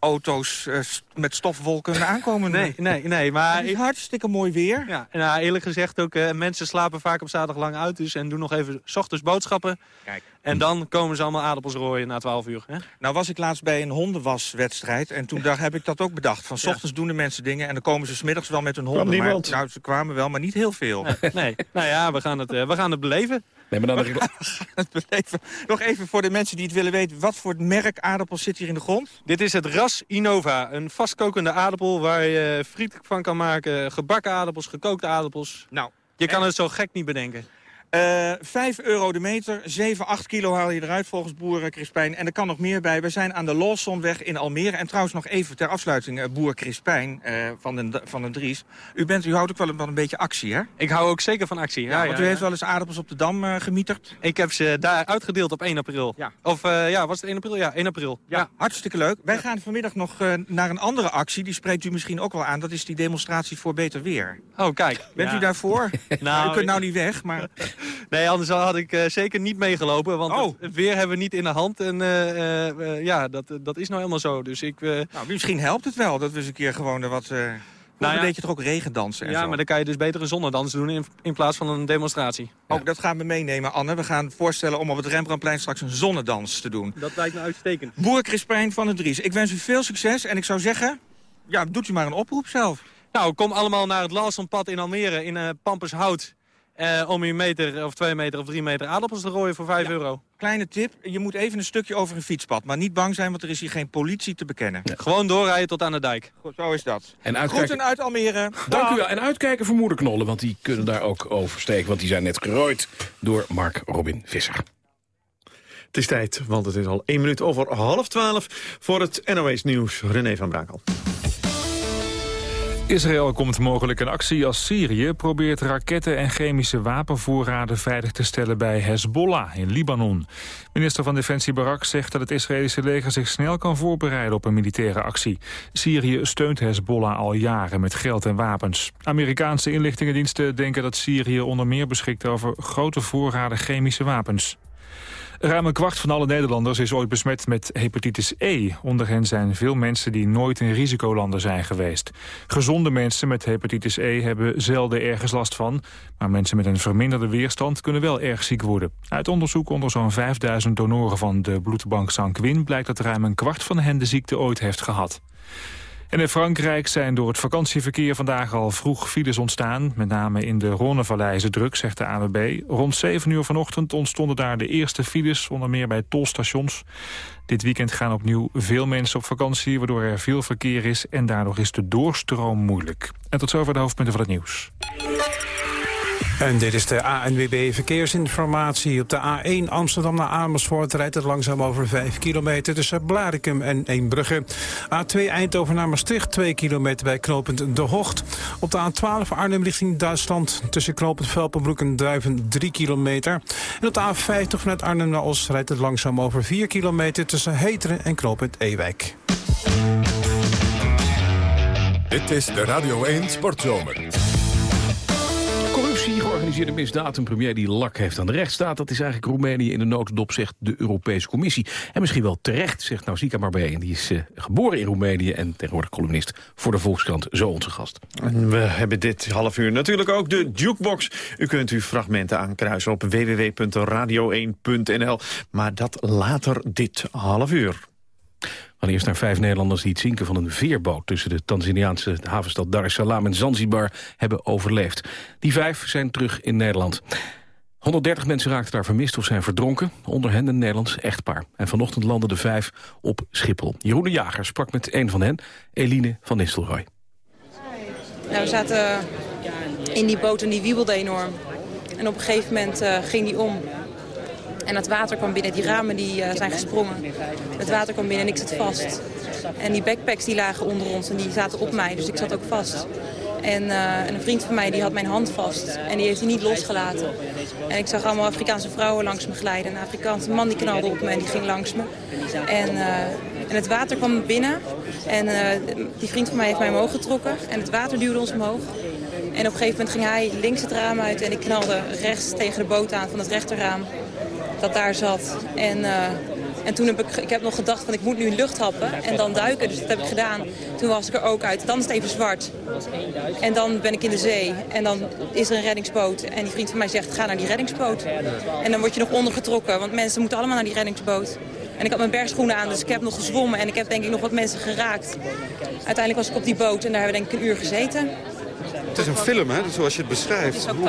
auto's eh, met stofwolken <laughs> aankomen. Nee, nee, nee. Maar Het is hartstikke mooi weer. Ja, en nou, eerlijk gezegd ook, eh, mensen slapen vaak op zaterdag lang uit dus en doen nog even 's ochtends boodschappen. Kijk. En dan komen ze allemaal aardappels rooien na 12 uur. Hè? Nou was ik laatst bij een hondenwaswedstrijd. En toen dacht, heb ik dat ook bedacht. Van 's Ja. ochtends doen de mensen dingen en dan komen ze smiddags wel met hun honden. niemand. Maar, nou, ze kwamen wel, maar niet heel veel. Nee, nee. nou ja, we gaan het, eh, we gaan het beleven. Nee, maar dan de <laughs> Het beleven. Nog even voor de mensen die het willen weten. Wat voor merk aardappel zit hier in de grond? Dit is het ras Innova, een vastkokende aardappel waar je friet van kan maken. Gebakken aardappels, gekookte aardappels. Nou, Je kan het zo gek niet bedenken. Eh 5 euro de meter, 7, 8 kilo haal je eruit volgens boer Crispijn. En er kan nog meer bij. We zijn aan de Lawsonweg in Almere. En trouwens nog even ter afsluiting, eh, boer Crispijn eh, van, den, van den Dries. U, bent, u houdt ook wel een, wel een beetje actie, hè? Ik hou ook zeker van actie. Ja, want ja, u ja. heeft wel eens aardappels op de Dam eh, gemieterd. Ik heb ze daar uitgedeeld op 1 april. Ja. Of eh, ja, was het 1 april? Ja, 1 april. Ja, hartstikke leuk. Wij gaan vanmiddag nog eh, naar een andere actie. Die spreekt u misschien ook wel aan. Dat is die demonstratie voor beter weer. Oh, kijk. Bent u daarvoor? <laughs> Nou, u kunt nou niet weg, maar... <laughs> Nee, anders had ik eh, zeker niet meegelopen. Want Oh. het- weer hebben we niet in de hand. En eh, eh, ja, dat, dat is nou helemaal zo. Dus ik... Nou, misschien helpt het wel dat we eens een keer gewoon er wat... Nou ja. een beetje toch ook regendansen en ja, zo. maar dan kan je dus beter een zonnedans doen in, in plaats van een demonstratie. Ook dat gaan we meenemen, Anne. We gaan voorstellen om op het Rembrandtplein straks een zonnedans te doen. Dat lijkt me uitstekend. Boer Crispijn van het Dries, ik wens u veel succes. En ik zou zeggen, ja, doet u maar een oproep zelf. Nou, kom allemaal naar het Lawsonpad in Almere in eh Pampershout. Eh, om je meter of twee meter of drie meter aardappels te rooien voor 5 euro. Kleine tip, je moet even een stukje over een fietspad. Maar niet bang zijn, want er is hier geen politie te bekennen. Gewoon doorrijden tot aan de dijk. Goed, zo is dat. En uitkijken, Groeten uit Almere. dank u wel. En uitkijken voor moederknollen, want die kunnen daar ook oversteken. Want die zijn net gerooid door Mark Robin Visser. Het is tijd, want het is al één minuut over half twaalf... voor het NOS Nieuws. René van Brakel. Israël komt mogelijk in actie als Syrië probeert raketten en chemische wapenvoorraden veilig te stellen bij Hezbollah in Libanon. Minister van Defensie Barak zegt dat het Israëlische leger zich snel kan voorbereiden op een militaire actie. Syrië steunt Hezbollah al jaren met geld en wapens. Amerikaanse inlichtingendiensten denken dat Syrië onder meer beschikt over grote voorraden chemische wapens. Ruim een kwart van alle Nederlanders is ooit besmet met hepatitis E. Onder hen zijn veel mensen die nooit in risicolanden zijn geweest. Gezonde mensen met hepatitis E hebben zelden ergens last van. Maar mensen met een verminderde weerstand kunnen wel erg ziek worden. Uit onderzoek onder zo'n 5000 donoren van de bloedbank Sanquin... blijkt dat ruim een kwart van hen de ziekte ooit heeft gehad. En in Frankrijk zijn door het vakantieverkeer vandaag al vroeg files ontstaan. Met name in de Rhônevallei is druk, zegt de ANWB. Rond 7 uur vanochtend ontstonden daar de eerste files, onder meer bij tolstations. Dit weekend gaan opnieuw veel mensen op vakantie, waardoor er veel verkeer is... en daardoor is de doorstroom moeilijk. En tot zover de hoofdpunten van het nieuws. En dit is de ANWB Verkeersinformatie. Op de A1 Amsterdam naar Amersfoort rijdt het langzaam over 5 kilometer tussen Blarikum en Eembrugge. A2 Eindhoven naar Maastricht 2 kilometer bij knooppunt De Hocht. Op de A12 Arnhem richting Duitsland tussen knooppunt Velpenbroek en Duiven 3 kilometer. En op de A50 vanuit Arnhem naar Os rijdt het langzaam over 4 kilometer tussen Heteren en knooppunt Ewijk. Dit is de Radio 1 Sportzomer. Georganiseerde misdaad, een premier die lak heeft aan de rechtsstaat... dat is eigenlijk Roemenië in de notendop, zegt de Europese Commissie. En misschien wel terecht, zegt Nausicaa Marbé. En die is eh, geboren in Roemenië en tegenwoordig columnist voor de Volkskrant. Zo onze gast. En we hebben dit half uur natuurlijk ook de jukebox. U kunt uw fragmenten aankruisen op www.radio1.nl. Maar dat later dit half uur. Gaan eerst naar vijf Nederlanders die het zinken van een veerboot... tussen de Tanzaniaanse havenstad Dar es Salaam en Zanzibar hebben overleefd. Die vijf zijn terug in Nederland. 130 mensen raakten daar vermist of zijn verdronken. Onder hen een Nederlands echtpaar. En vanochtend landden de vijf op Schiphol. Jeroen de Jager sprak met een van hen, Eline van Nistelrooy. Nou, we zaten in die boot en die wiebelde enorm. En op een gegeven moment eh, ging die om. En het water kwam binnen, die ramen die, eh, zijn gesprongen. Het water kwam binnen en ik zat vast. En die backpacks die lagen onder ons en die zaten op mij, dus ik zat ook vast. En, eh, en een vriend van mij die had mijn hand vast en die heeft hij niet losgelaten. En ik zag allemaal Afrikaanse vrouwen langs me glijden. Een Afrikaanse man die knalde op me en die ging langs me. En, eh, en het water kwam binnen en die vriend van mij heeft mij omhoog getrokken. En het water duwde ons omhoog. En op een gegeven moment ging hij links het raam uit en ik knalde rechts tegen de boot aan van het rechterraam dat daar zat. En, eh, En toen heb ik, ik heb nog gedacht van ik moet nu lucht happen en dan duiken. Dus dat heb ik gedaan. Toen was ik er ook uit. Dan is het even zwart. En dan ben ik in de zee. En dan is er een reddingsboot. En die vriend van mij zegt ga naar die reddingsboot. En dan word je nog ondergetrokken. Want mensen moeten allemaal naar die reddingsboot. En ik had mijn bergschoenen aan, dus ik heb nog gezwommen. En ik heb denk ik nog wat mensen geraakt. Uiteindelijk was ik op die boot en daar hebben we denk ik een uur gezeten. Het is een film, hè, zoals je het beschrijft. Hoe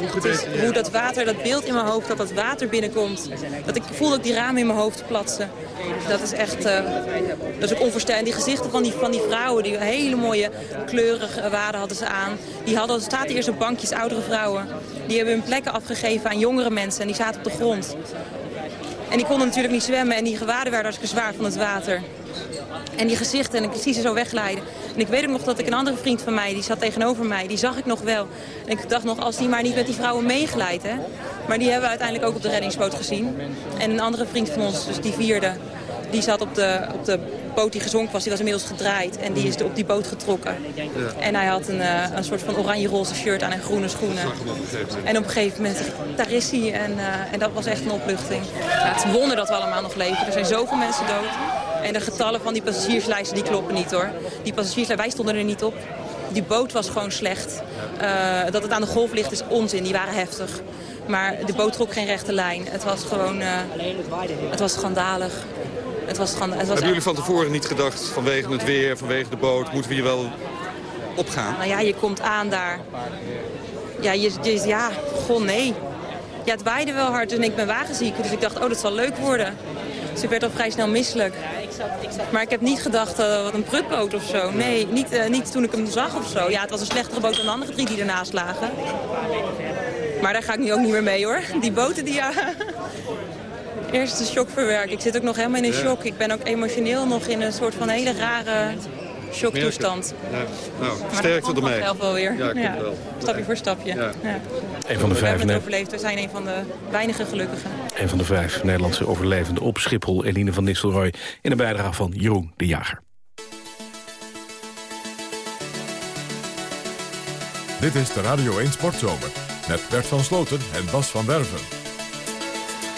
Het is hoe dat water, dat beeld in mijn hoofd, dat dat water binnenkomt. Dat ik voel dat die ramen in mijn hoofd platsen. Dat is echt, eh, dat is ook onvoorstelbaar. En die gezichten van die, van die vrouwen, die hele mooie kleurige waden hadden ze aan. Die hadden, staat eerst op bankjes, oudere vrouwen. Die hebben hun plekken afgegeven aan jongere mensen en die zaten op de grond. En die konden natuurlijk niet zwemmen en die gewaden werden hartstikke zwaar van het water. En die gezichten, en ik zie ze zo wegglijden. En ik weet ook nog dat ik een andere vriend van mij, die zat tegenover mij, die zag ik nog wel. En ik dacht nog, als die maar niet met die vrouwen meeglijdt. Maar die hebben we uiteindelijk ook op de reddingsboot gezien. En een andere vriend van ons, dus die vierde, die zat op de, op de boot die gezonken was. Die was inmiddels gedraaid en die is op die boot getrokken. En hij had een, eh, een soort van oranje-roze shirt aan en groene schoenen. En op een gegeven moment, daar is hij. En, eh, en dat was echt een opluchting. Ja, het is een wonder dat we allemaal nog leven. Er zijn zoveel mensen dood. En de getallen van die passagierslijsten die kloppen niet hoor. Die passagierslijsten, wij stonden er niet op. Die boot was gewoon slecht. Eh, dat het aan de golf ligt is onzin, die waren heftig. Maar de boot trok geen rechte lijn. Het was gewoon, eh, het was schandalig. Het was, schan- het was Hebben jullie van tevoren niet gedacht, vanwege het weer, vanwege de boot, moeten we hier wel opgaan? Nou ja, je komt aan daar. Ja, je, je- ja, goh, nee. Ja, het waaide wel hard en ik ben wagenziek. Dus ik dacht, oh, dat zal leuk worden. Dus ik werd al vrij snel misselijk. Maar ik heb niet gedacht, eh, wat een prutboot of zo. Nee, niet, eh, niet toen ik hem zag of zo. Ja, het was een slechtere boot dan de andere drie die ernaast lagen. Maar daar ga ik nu ook niet meer mee, hoor. Die boten, die... Ja. Eerst de shock verwerken. Ik zit ook nog helemaal in een Ja. shock. Ik ben ook emotioneel nog in een soort van hele rare shocktoestand. Ja. Nou, Maar sterkte dat komt ermee. vanzelf wel weer. Ja, wel. Stapje voor stapje. Ja. Ja. Een van de We vijf, hebben ne- het overleefd. We zijn een van de weinige gelukkigen. een van de vijf Nederlandse overlevenden op Schiphol, Eline van Nistelrooy, in een bijdrage van Jeroen de Jager. Dit is de Radio 1 Sportzomer met Bert van Sloten en Bas van Werven.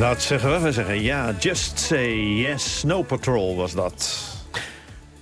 dat zeggen we. We zeggen ja, just say yes. Snow Patrol was dat.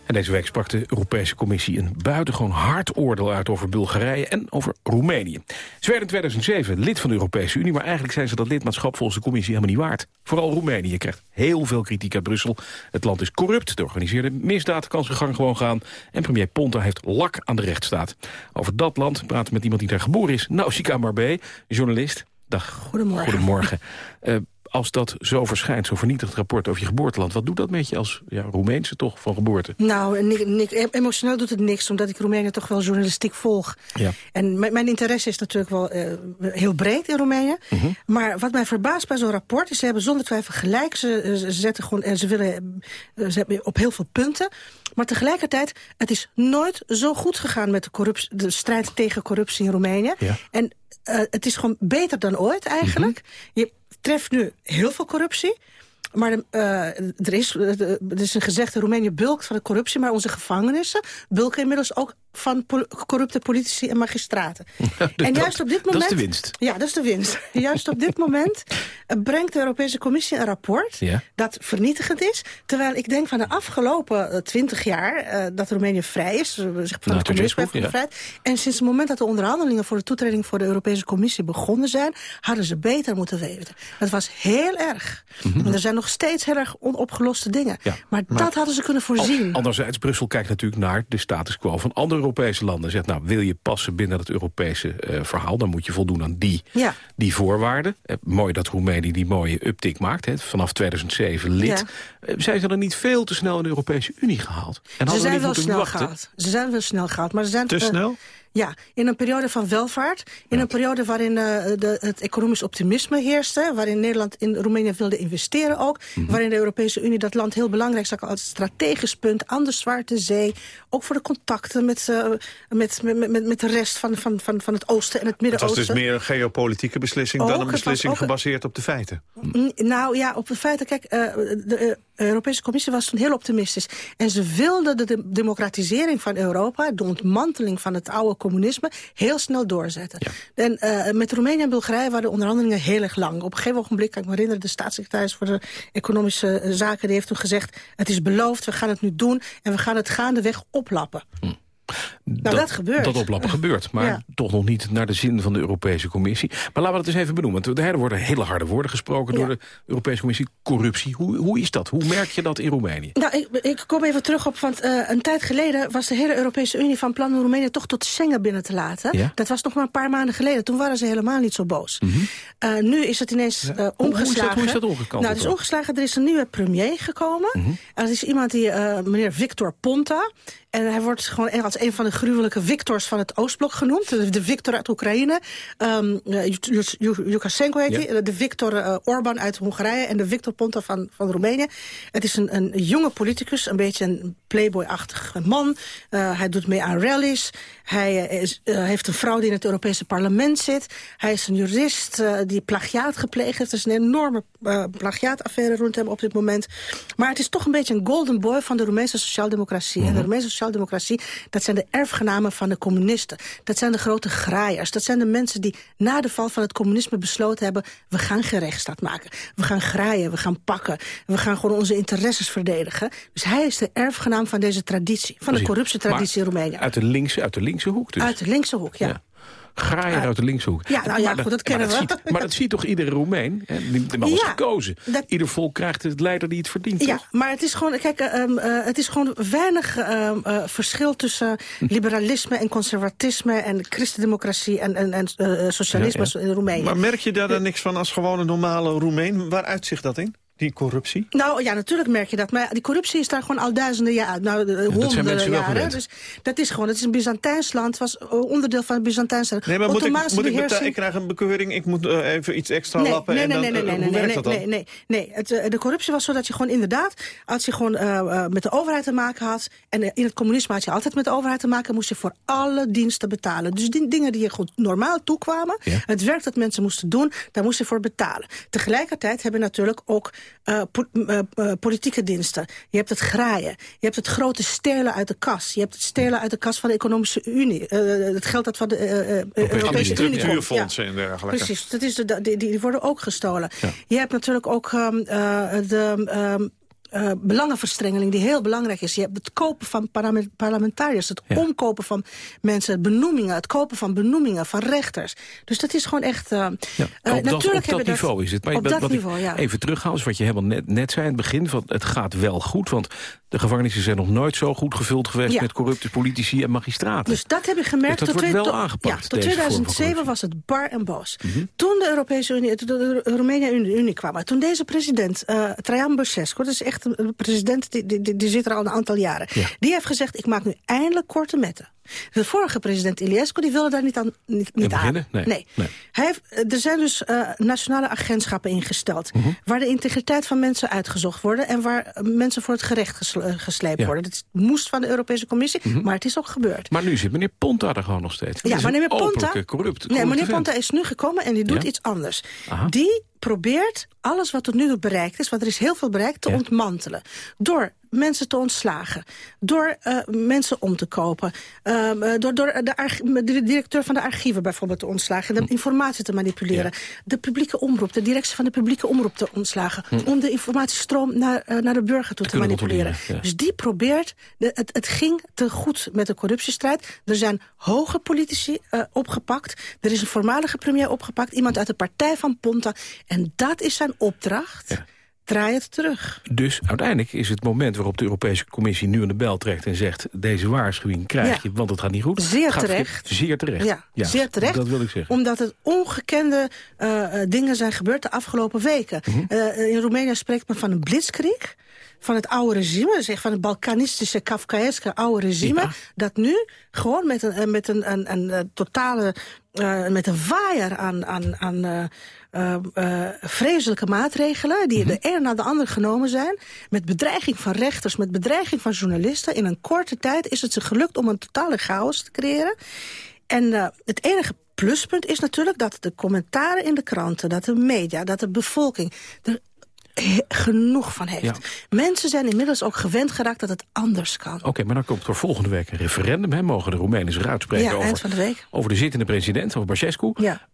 En deze week sprak de Europese Commissie een buitengewoon hard oordeel uit over Bulgarije en over Roemenië. Ze werden in 2007 lid van de Europese Unie, maar eigenlijk zijn ze dat lidmaatschap volgens de Commissie helemaal niet waard. Vooral Roemenië krijgt heel veel kritiek uit Brussel. Het land is corrupt, de organiseerde misdaad kan zijn gang gewoon gaan en premier Ponta heeft lak aan de rechtsstaat. Over dat land praten we met iemand die daar geboren is, Nausicaa Marbé, journalist. Dag. Goedemorgen. Goedemorgen. <laughs> Eh, als dat zo verschijnt, zo'n vernietigd rapport over je geboorteland... wat doet dat met je als ja, Roemeense toch van geboorte? Nou, emotioneel doet het niks, omdat ik Roemenië toch wel journalistiek volg. Ja. En mijn, interesse is natuurlijk wel eh, heel breed in Roemenië. Mhm. Maar wat mij verbaast bij zo'n rapport is... ze hebben zonder twijfel gelijk. Ze, ze zetten gewoon en ze willen eh, ze hebben op heel veel punten. Maar tegelijkertijd, het is nooit zo goed gegaan... met de, corruptie, de strijd tegen corruptie in Roemenië. Ja. En eh, het is gewoon beter dan ooit eigenlijk. Je treft nu heel veel corruptie. Maar eh, er, is, eh, er is een gezegde, Roemenië bulkt van de corruptie... maar onze gevangenissen bulken inmiddels ook van pol- corrupte politici en magistraten. <laughs> en juist op dit moment... Dat is de winst. Ja, dat is de winst. <laughs> juist op dit moment eh, brengt de Europese Commissie een rapport... Ja. dat vernietigend is. Terwijl ik denk van de afgelopen twintig jaar... eh, dat Roemenië vrij is, eh, zich van Nou, het communisme heeft ja. En sinds het moment dat de onderhandelingen... voor de toetreding voor de Europese Commissie begonnen zijn... hadden ze beter moeten weten. Het was heel erg. En er zijn nog steeds heel erg onopgeloste dingen. Mhm. Ja, maar, maar- dat hadden ze kunnen voorzien. Anderzijds, Brussel kijkt natuurlijk naar de status quo van andere Europese landen. Zegt, nou, wil je passen binnen het Europese eh, verhaal... dan moet je voldoen aan die, Ja. die voorwaarden. Eh, mooi dat Roemenië die mooie uptick maakt, hè, vanaf 2007 lid. Ja. Eh, zijn ze dan niet veel te snel in de Europese Unie gehaald? En ze zijn niet wel snel wachten? gehaald. Ze zijn wel snel gehaald. Maar ze zijn, Te snel? Ja, in een periode van welvaart. In een periode waarin eh, de, het economisch optimisme heerste. Waarin Nederland in Roemenië wilde investeren ook. Mhm. Waarin de Europese Unie dat land heel belangrijk zag als strategisch punt aan de Zwarte Zee. Ook voor de contacten met, eh, met, met, met, met de rest van, van, van, van het oosten en het Het was Midden-Oosten. dus meer een geopolitieke beslissing Ook, dan een beslissing gebaseerd op de feiten. Mm, Nou ja, op het feit dat, kijk, eh, de Europese Commissie was toen heel optimistisch. En ze wilden de de democratisering van Europa, de ontmanteling van het oude communisme, heel snel doorzetten. En eh, met Roemenië en Bulgarije waren de onderhandelingen heel erg lang. Op een gegeven ogenblik, kan ik me herinneren, de staatssecretaris voor de economische eh, zaken, die heeft toen gezegd, het is beloofd, we gaan het nu doen en we gaan het gaandeweg oplappen. Nou, dat gebeurt. Dat oplappen gebeurt, maar Ja. toch nog niet naar de zin van de Europese Commissie. Maar laten we dat eens even benoemen. Want er worden hele harde woorden gesproken door de Europese Commissie. Corruptie, hoe, hoe is dat? Hoe merk je dat in Roemenië? Nou, ik, ik kom even terug op, want eh, een tijd geleden was de hele Europese Unie van plan om Roemenië toch tot Schengen binnen te laten. Ja? Dat was nog maar een paar maanden geleden. Toen waren ze helemaal niet zo boos. Eh, nu is het ineens eh, hoe is dat- omgeslagen. hoe is dat Nou, het is omgeslagen. Er is een nieuwe premier gekomen. Mhm. En dat is iemand die, meneer Victor Ponta. En hij wordt gewoon als een van de gruwelijke victors van het Oostblok genoemd. De, Victor uit Oekraïne. Um, Lukashenko heet Ja. hij. De Victor eh, Orbán uit Hongarije. En de Victor Ponta van, van Roemenië. Het is een, een jonge politicus. Een beetje een playboy-achtig man. Eh, hij doet mee aan rallies. Hij eh, is, eh, heeft een vrouw die in het Europese parlement zit. Hij is een jurist eh, die plagiaat gepleegd heeft. Er is een enorme eh, plagiaataffaire rond hem op dit moment. Maar het is toch een beetje een golden boy van de Roemeense sociaaldemocratie. En de Roemeense sociaaldemocratie, dat zijn de erfgenamen van de communisten. Dat zijn de grote graaiers. Dat zijn de mensen die na de val van het communisme besloten hebben... we gaan geen rechtsstaat maken. We gaan graaien, we gaan pakken. We gaan gewoon onze interesses verdedigen. Dus hij is de erfgenaam van deze traditie. Van de Precies. corruptietraditie in Roemenië. Uit de linkse, uit de linkse hoek dus. Uit de linkse hoek, ja. Graaier uit de linkse hoek. Ja, nou ja, Maar goed, dat kennen maar we. Ziet, maar dat ziet toch iedere Roemeen? hè? Die, man is Ja, gekozen. dat- Ieder volk krijgt het leider die het verdient, Ja, toch? maar het is gewoon, kijk, eh, ehm, eh, het is gewoon weinig ehm, eh, verschil tussen liberalisme en conservatisme en christendemocratie en, en, en socialisme Ja, in Roemenië. Maar merk je daar dan niks van als gewone normale Roemeen? Waar uitzicht dat in? Die corruptie? Nou ja, natuurlijk merk je dat. Maar die corruptie is daar gewoon al duizenden jaren, nou de- honderden jaren. Dus dat is gewoon, het is een Byzantijns land, was eh, onderdeel van het Byzantijnse land. Nee, maar moet ik, moet ik, ik krijg een bekeuring, ik moet eh, even iets extra Nee, lappen nee, en nee, dan, nee, nee, eh, nee, hoe nee, nee, dan? nee, nee, nee. Het, eh, de corruptie was zo dat je gewoon inderdaad, als je gewoon met de overheid te maken had, en in het communisme had je altijd met de overheid te maken, moest je voor alle diensten betalen. Dus die dingen die je goed normaal toekwamen, het werk dat mensen moesten doen, daar moest je voor betalen. Tegelijkertijd hebben natuurlijk ook po- eh, politieke diensten. Je hebt het graaien, je hebt het grote stelen uit de kas, je hebt het stelen uit de kas van de Economische Unie, eh, het geld dat van de Europese Unie komt. structuurfondsen Ja. en dergelijke. Precies, dat is de, die, die worden ook gestolen. Je hebt natuurlijk ook ehm, eh, de ehm, eh, belangenverstrengeling die heel belangrijk is. Je hebt het kopen van parlement- parlementariërs, het omkopen van mensen, benoemingen, het kopen van benoemingen van rechters. Dus dat is gewoon echt... eh, eh, op dat, op niveau is het. Maar op dat wat ik niveau, ja. Even teruggaan, is wat je helemaal net, net zei in het begin. Van, het gaat wel goed, want de gevangenissen zijn nog nooit zo goed gevuld geweest... Ja. met corrupte politici en magistraten. Dus dat heb je gemerkt. Dus dat tot wordt wel aangepakt, Ja, tot deze vorm van 2007 was het bar en boos. Mhm. Toen de Europese Unie, toen de Roemenië Unie kwam, toen deze president, Traian Băsescu, dat is echt een een president, die, die, die, zit er al een aantal jaren, die heeft gezegd, ik maak nu eindelijk korte metten. De vorige president Iliescu, die wilde daar niet aan. Niet, niet aan. Nee. Nee. Hij heeft, eh, er zijn dus eh, nationale agentschappen ingesteld... Mhm. waar de integriteit van mensen uitgezocht worden... en waar mensen voor het gerecht gesle- eh, gesleept Ja. worden. Dat moest van de Europese Commissie, Mhm. maar het is ook gebeurd. Maar nu zit meneer Ponta er gewoon nog steeds. Ja, meneer Ponta... corrupt, nee, meneer. Ponta is nu gekomen en die doet Ja? iets anders. Aha. Die probeert alles wat tot nu toe bereikt is... want er is heel veel bereikt, te ontmantelen. Door mensen te ontslagen. Door eh, mensen om te kopen. Ehm, eh, door door de, directeur van de archieven bijvoorbeeld te ontslagen. Hm. De informatie te manipuleren. De publieke omroep, de directie van de publieke omroep te ontslagen. Om de informatiestroom naar, eh, naar de burger toe te, Hm. manipuleren. ja. Dus die probeert, de, het, het ging te goed met de corruptiestrijd. Er zijn hoge politici opgepakt. Er is een voormalige premier opgepakt. Iemand uit de partij van Ponta. En dat is zijn opdracht. Draai het terug. Dus uiteindelijk is het moment waarop de Europese Commissie nu aan de bel trekt... en zegt, deze waarschuwing krijg Ja. je, want het gaat niet goed. Zeer Gaat terecht. Zeer terecht. Ja, zeer terecht. Dat wil ik zeggen. Omdat het ongekende eh, eh, dingen zijn gebeurd de afgelopen weken. Mhm. Eh, in Roemenië spreekt men van een blitzkrieg. Van het oude regime, zeg van het Balkanistische, Kafkaeske oude regime. Dat nu gewoon met een, met een, een, een, totale, met een waaier aan, aan, aan eh, vreselijke maatregelen... die Mhm. de een na de ander genomen zijn... met bedreiging van rechters, met bedreiging van journalisten... in een korte tijd is het ze gelukt om een totale chaos te creëren. En eh, het enige pluspunt is natuurlijk dat de commentaren in de kranten... dat de media, dat de bevolking er genoeg van heeft. Ja. Mensen zijn inmiddels ook gewend geraakt dat het anders kan. Oké, maar dan komt voor volgende week een referendum. Hè. Mogen de Roemenen zich uitspreken Ja, eind over, van de week. over de zittende president, over Basescu. Ja.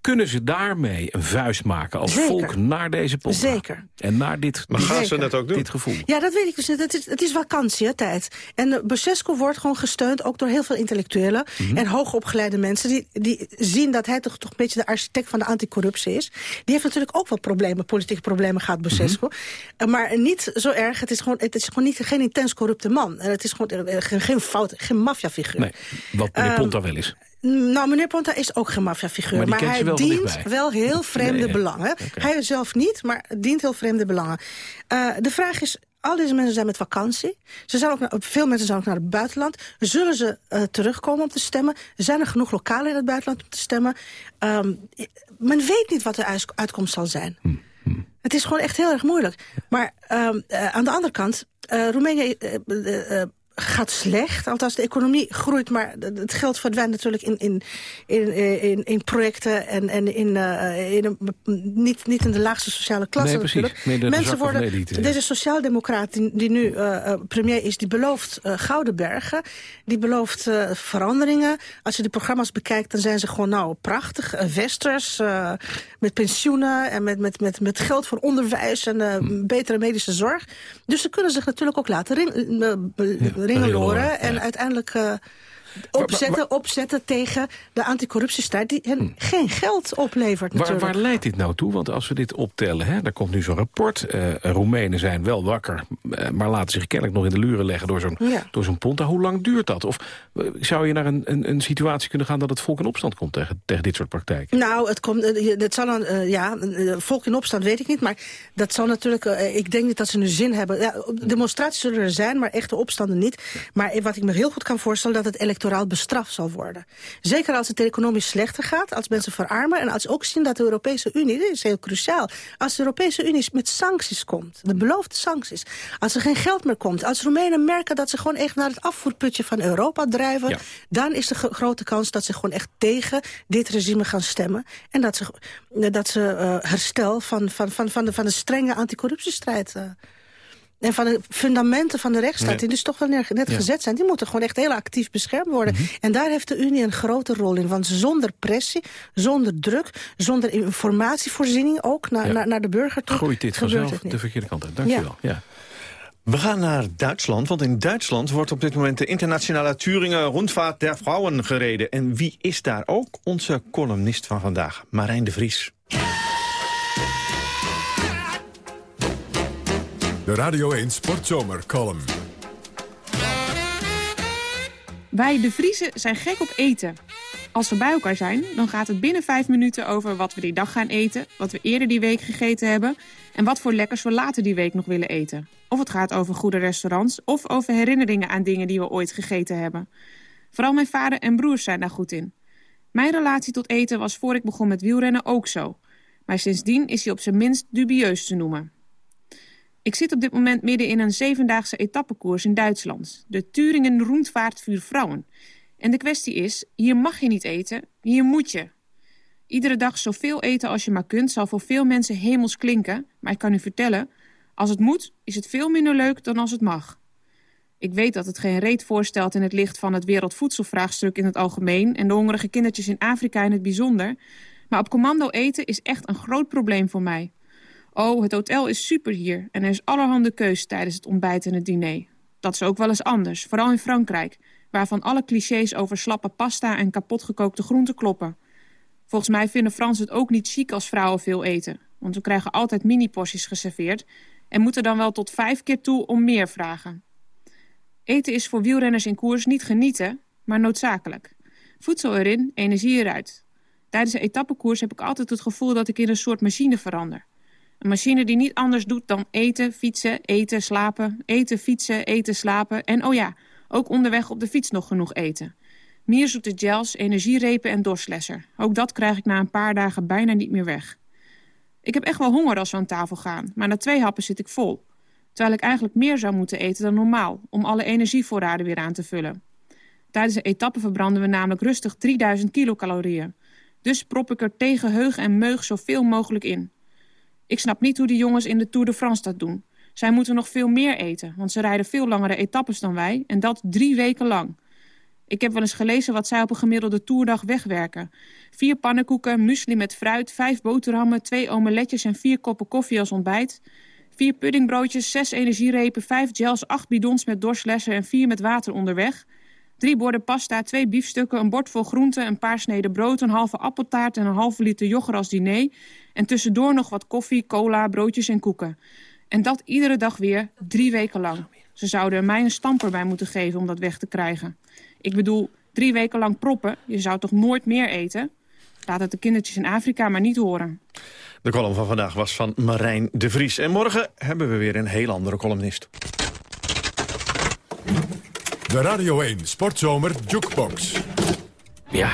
Kunnen ze daarmee een vuist maken als Zeker. volk naar deze Ponta? Zeker. En naar dit, Maar gaan ze dat ook doen? dit gevoel? Ja, dat weet ik dus niet. Het is, het is vakantietijd. En uh, wordt gewoon gesteund, ook door heel veel intellectuelen... Mhm. en hoogopgeleide mensen die, die zien dat hij toch, toch een beetje de architect van de anticorruptie is. Die heeft natuurlijk ook wel problemen, politieke problemen gehad, Basescu. Mhm. Uh, maar niet zo erg. Het is gewoon, het is gewoon niet, geen intens corrupte man. En het is gewoon geen, geen fout, geen maffiafiguur. Nee, wat meneer Ehm, Ponta wel is. Nou, meneer Ponta is ook geen Maar maffiafiguur. Maar, ze hij wel dient wel heel <laughs> vreemde Nee, belangen. Hij zelf niet, maar dient heel vreemde belangen. Eh, de vraag is, al deze mensen zijn met vakantie. Ze zijn ook naar, veel mensen zijn ook naar het buitenland. Zullen ze eh, terugkomen om te stemmen? Zijn er genoeg lokalen in het buitenland om te stemmen? Ehm, men weet niet wat de uitkomst zal zijn. Hm, Het is gewoon echt heel erg moeilijk. Maar ehm, eh, aan de andere kant, Roemenië gaat slecht. Althans, de economie groeit, maar het geld verdwijnt natuurlijk in, in, in, in, in projecten... en, en in, eh, in een, niet, niet in de laagste sociale klasse Nee, precies. natuurlijk. Mensen worden, elite, ja. deze sociaaldemocraat die, die nu eh, eh, premier is, die belooft eh, gouden bergen. Die belooft eh, veranderingen. Als je de programma's bekijkt, dan zijn ze gewoon nou prachtig. eh, westers, eh, met pensioenen en met, met, met, met geld voor onderwijs en eh, Hm. betere medische zorg. Dus ze kunnen zich natuurlijk ook laten eh, ringeloren, loren. En uiteindelijk... opzetten, opzetten tegen de anticorruptiestrijd... die hen geen geld oplevert Waar, natuurlijk. waar leidt dit nou toe? Want als we dit optellen, hè, er komt nu zo'n rapport. eh Roemenen zijn wel wakker, eh, maar laten zich kennelijk nog in de luren leggen door zo'n Ja. door zo'n ponta. Hoe lang duurt dat? Of eh, zou je naar een, een, een situatie kunnen gaan dat het volk in opstand komt tegen, tegen dit soort praktijken? Nou, het, komt, het zal eh, ja, volk in opstand weet ik niet, maar dat zal natuurlijk, ik denk niet dat ze een zin hebben. Ja, demonstraties zullen er zijn, maar echte opstanden niet. Maar wat ik me heel goed kan voorstellen, dat het electoraal bestraft zal worden. Zeker als het economisch slechter gaat, als mensen verarmen en als ze ook zien dat de Europese Unie, dit is heel cruciaal, als de Europese Unie met sancties komt, de beloofde sancties, als er geen geld meer komt, als Roemenen merken dat ze gewoon echt naar het afvoerputje van Europa drijven, dan is de gro- grote kans dat ze gewoon echt tegen dit regime gaan stemmen. En dat ze, eh, dat ze eh, herstel van, van, van, van, de, van de strenge anticorruptiestrijd... eh, en van de fundamenten van de rechtsstaat, die dus toch wel net gezet zijn... die moeten gewoon echt heel actief beschermd worden. En daar heeft de Unie een grote rol in. Want zonder pressie, zonder druk, zonder informatievoorziening... ook naar, naar, naar de burger toe, Groeit dit vanzelf de verkeerde kant uit. Dankjewel. Ja. We gaan naar Duitsland, want in Duitsland wordt op dit moment de internationale Turingen Rondvaart der Vrouwen gereden. En wie is daar ook? Onze columnist van vandaag, Marijn de Vries. De Radio 1 Sportzomer column. Wij, de Vriezen, zijn gek op eten. Als we bij elkaar zijn, dan gaat het binnen vijf minuten over wat we die dag gaan eten, wat we eerder die week gegeten hebben en wat voor lekkers we later die week nog willen eten. Of het gaat over goede restaurants of over herinneringen aan dingen die we ooit gegeten hebben. Vooral mijn vader en broers zijn daar goed in. Mijn relatie tot eten was voor ik begon met wielrennen ook zo. Maar sindsdien is hij op zijn minst dubieus te noemen. Ik zit op dit moment midden in een zevendaagse etappekoers in Duitsland. De Turingen Rundvaart voor Vrouwen. En de kwestie is, hier mag je niet eten, hier moet je. Iedere dag zoveel eten als je maar kunt zal voor veel mensen hemels klinken. Maar ik kan u vertellen, als het moet, is het veel minder leuk dan als het mag. Ik weet dat het geen reet voorstelt in het licht van het wereldvoedselvraagstuk in het algemeen... en de hongerige kindertjes in Afrika in het bijzonder. Maar op commando eten is echt een groot probleem voor mij. Oh, het hotel is super hier en er is allerhande keus tijdens het ontbijt en het diner. Dat is ook wel eens anders, vooral in Frankrijk... waarvan alle clichés over slappe pasta en kapotgekookte groenten kloppen. Volgens mij vinden Fransen het ook niet chic als vrouwen veel eten. Want we krijgen altijd mini-porties geserveerd... en moeten dan wel tot vijf keer toe om meer vragen. Eten is voor wielrenners in koers niet genieten, maar noodzakelijk. Voedsel erin, energie eruit. Tijdens de etappekoers heb ik altijd het gevoel dat ik in een soort machine verander. Een machine die niet anders doet dan eten, fietsen, eten, slapen... eten, fietsen, eten, slapen en oh ja, ook onderweg op de fiets nog genoeg eten. Mierzoete gels, energierepen en dorstlesser. Ook dat krijg ik na een paar dagen bijna niet meer weg. Ik heb echt wel honger als we aan tafel gaan, maar na twee happen zit ik vol. Terwijl ik eigenlijk meer zou moeten eten dan normaal... om alle energievoorraden weer aan te vullen. Tijdens de etappe verbranden we namelijk rustig 3000 kilocalorieën. Dus prop ik er tegen heug en meug zoveel mogelijk in. Ik snap niet hoe die jongens in de Tour de France dat doen. Zij moeten nog veel meer eten, want ze rijden veel langere etappes dan wij... en dat drie weken lang. Ik heb wel eens gelezen wat zij op een gemiddelde toerdag wegwerken. Vier pannenkoeken, muesli met fruit, vijf boterhammen... twee omeletjes en vier koppen koffie als ontbijt... vier puddingbroodjes, zes energierepen, vijf gels... acht bidons met dorslessen en vier met water onderweg... Drie borden pasta, twee biefstukken, een bord vol groenten... een paar sneden brood, een halve appeltaart en een halve liter yoghurt als diner... en tussendoor nog wat koffie, cola, broodjes en koeken. En dat iedere dag weer, drie weken lang. Ze zouden mij een stamper bij moeten geven om dat weg te krijgen. Ik bedoel, drie weken lang proppen, je zou toch nooit meer eten? Laat het de kindertjes in Afrika maar niet horen. De column van vandaag was van Marijn de Vries. En morgen hebben we weer een heel andere columnist. De Radio 1 Sportzomer Jukebox. Ja.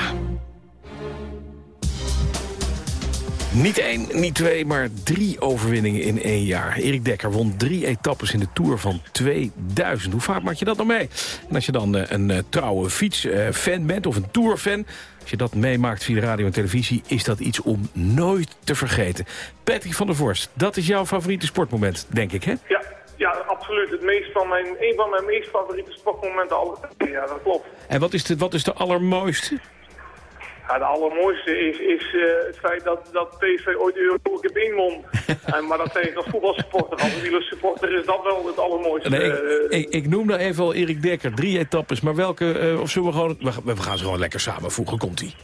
Niet één, niet twee, maar drie overwinningen in één jaar. Erik Dekker won drie etappes in de Tour van 2000. Hoe vaak maak je dat nou mee? En als je dan eh, een eh, trouwe fietsfan bent of een Tourfan... als je dat meemaakt via de radio en televisie... is dat iets om nooit te vergeten. Patrick van der Vorst, dat is jouw favoriete sportmoment, denk ik, hè? Ja, ja, absoluut. Het meest van mijn, een van mijn meest favoriete sportmomenten. <clears throat> Ja, dat klopt. En wat is de, wat is de allermooiste? Ja, het allermooiste is, is eh, het feit dat, dat PSV ooit de Euro Cup in won. <laughs> en, maar dat zeg ik als voetbalsupporter. Als wielersupporter is dat wel het allermooiste. Nee, ik, Eh, ik, ik noem nou even al Erik Dekker, drie etappes. Maar welke, eh, of zullen we gewoon... We, we gaan ze gewoon lekker samenvoegen, komt-ie.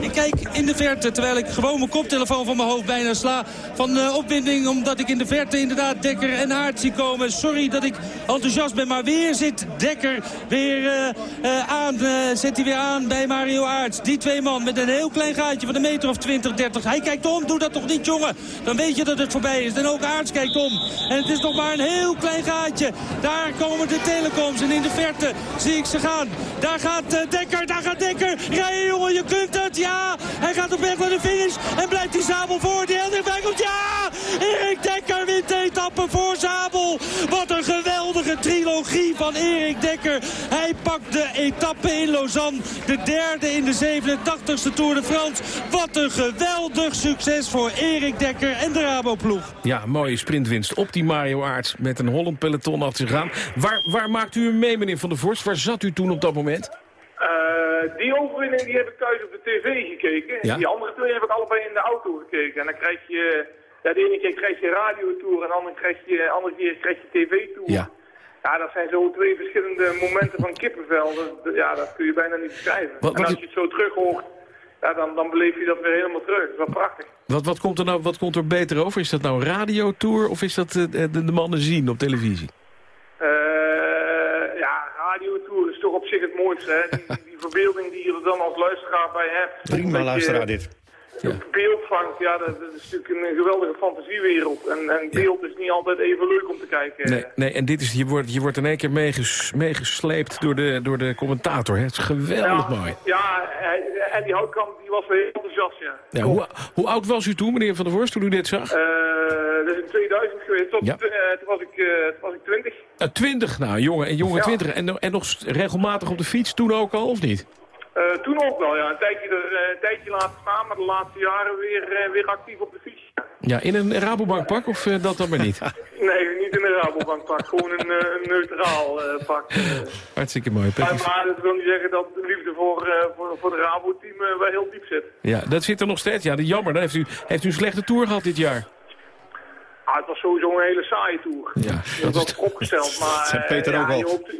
Ik kijk in de verte, terwijl ik gewoon mijn koptelefoon van mijn hoofd bijna sla. Van eh, opwinding, omdat ik in de verte inderdaad Dekker en Aert zie komen. Sorry dat ik enthousiast ben, maar weer zit Dekker weer eh, eh, aan. zet hij weer aan bij Mario Aerts. Die twee man met een heel klein gaatje van een meter of 20, 30. Hij kijkt om, doe dat toch niet, jongen. Dan weet je dat het voorbij is. En ook Aerts kijkt om. En het is nog maar een heel klein gaatje. Daar komen de telecoms en in de verte zie ik ze gaan. Daar gaat Dekker, daar gaat Dekker. Rijden, jongen, je kunt het. Ja, hij gaat op weg naar de finish. En blijft die Zabel voor. Die dichtbij komt. Ja, Erik Dekker wint de etappe voor Zabel. Wat een geweldige trilogie van Erik Dekker. Hij pakt de etappe in Lausanne. De derde in de 87e Tour de France. Wat een geweldig succes voor Erik Dekker en de Raboploeg. Ja, mooie sprintwinst op die Mario Aerts met een Holland peloton zich gaan. Waar, waar maakt u hem mee, meneer Van der Vorst? Waar zat u toen op dat moment? Eh, die overwinning die heb ik thuis op de tv gekeken. Ja. Die andere twee heb ik allebei in de auto gekeken. En dan krijg je... Ja, de ene keer krijg je radiotour en de andere, krijg je, de andere keer krijg je tv-tour. Ja. Ja, dat zijn zo twee verschillende momenten van kippenvel. Dat, ja, dat kun je bijna niet beschrijven. Wat- en als je het zo terug hoort, ja, dan, dan beleef je dat weer helemaal terug. Dat is wel prachtig. Wat, wat, komt er nou, wat komt er beter over? Is dat nou een radiotour of is dat eh, de, de mannen zien op televisie? Eh, ja, radiotour toch op zich het mooiste. Hè? Die, die verbeelding die je er dan als luisteraar bij hebt. Prima luisteraar dit. Beeld vangt, ja, dat, dat is natuurlijk een geweldige fantasiewereld. En, en beeld is niet altijd even leuk om te kijken. Nee, nee en dit is, je, wordt, je wordt in één keer meeges, meegesleept door de, door de commentator. Hè? Het is geweldig ja, mooi. Ja, hij- en die houtkamp die was wel heel enthousiast, ja. Ja, hoe, hoe oud was u toen, meneer Van der Vorst, toen u dit zag? Eh, dat is in 2000 geweest. Tot, Ja. eh, toen, was ik, eh, toen was ik 20. Uh, 20, nou, jongen en jonge Ja. 20. En, en nog regelmatig op de fiets, toen ook al, of niet? Eh, toen ook wel, ja. Een tijdje, er, eh, een tijdje laten staan, maar de laatste jaren weer, eh, weer actief op de fiets. Ja, in een Rabobank pak of dat dan maar niet? <laughs> Nee, niet in een Rabobank pak. Gewoon een, een neutraal eh, pak. Hartstikke mooi. maar, maar dat wil niet zeggen dat de liefde voor, eh, voor, voor de Rabo-team wel heel diep zit. Ja, dat zit er nog steeds. Ja, dat jammer. Dan heeft u, heeft u een slechte tour gehad dit jaar. Ah, het was sowieso een hele saaie tour. Ja, dat was opgesteld. <laughs> Maar eh, Peter ja, ook. Je, hoopt,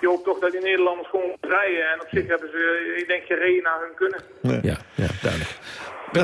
je hoopt toch dat die Nederlanders gewoon rijden. En op zich hebben ze, ik denk, gereden naar hun kunnen. Ja, ja.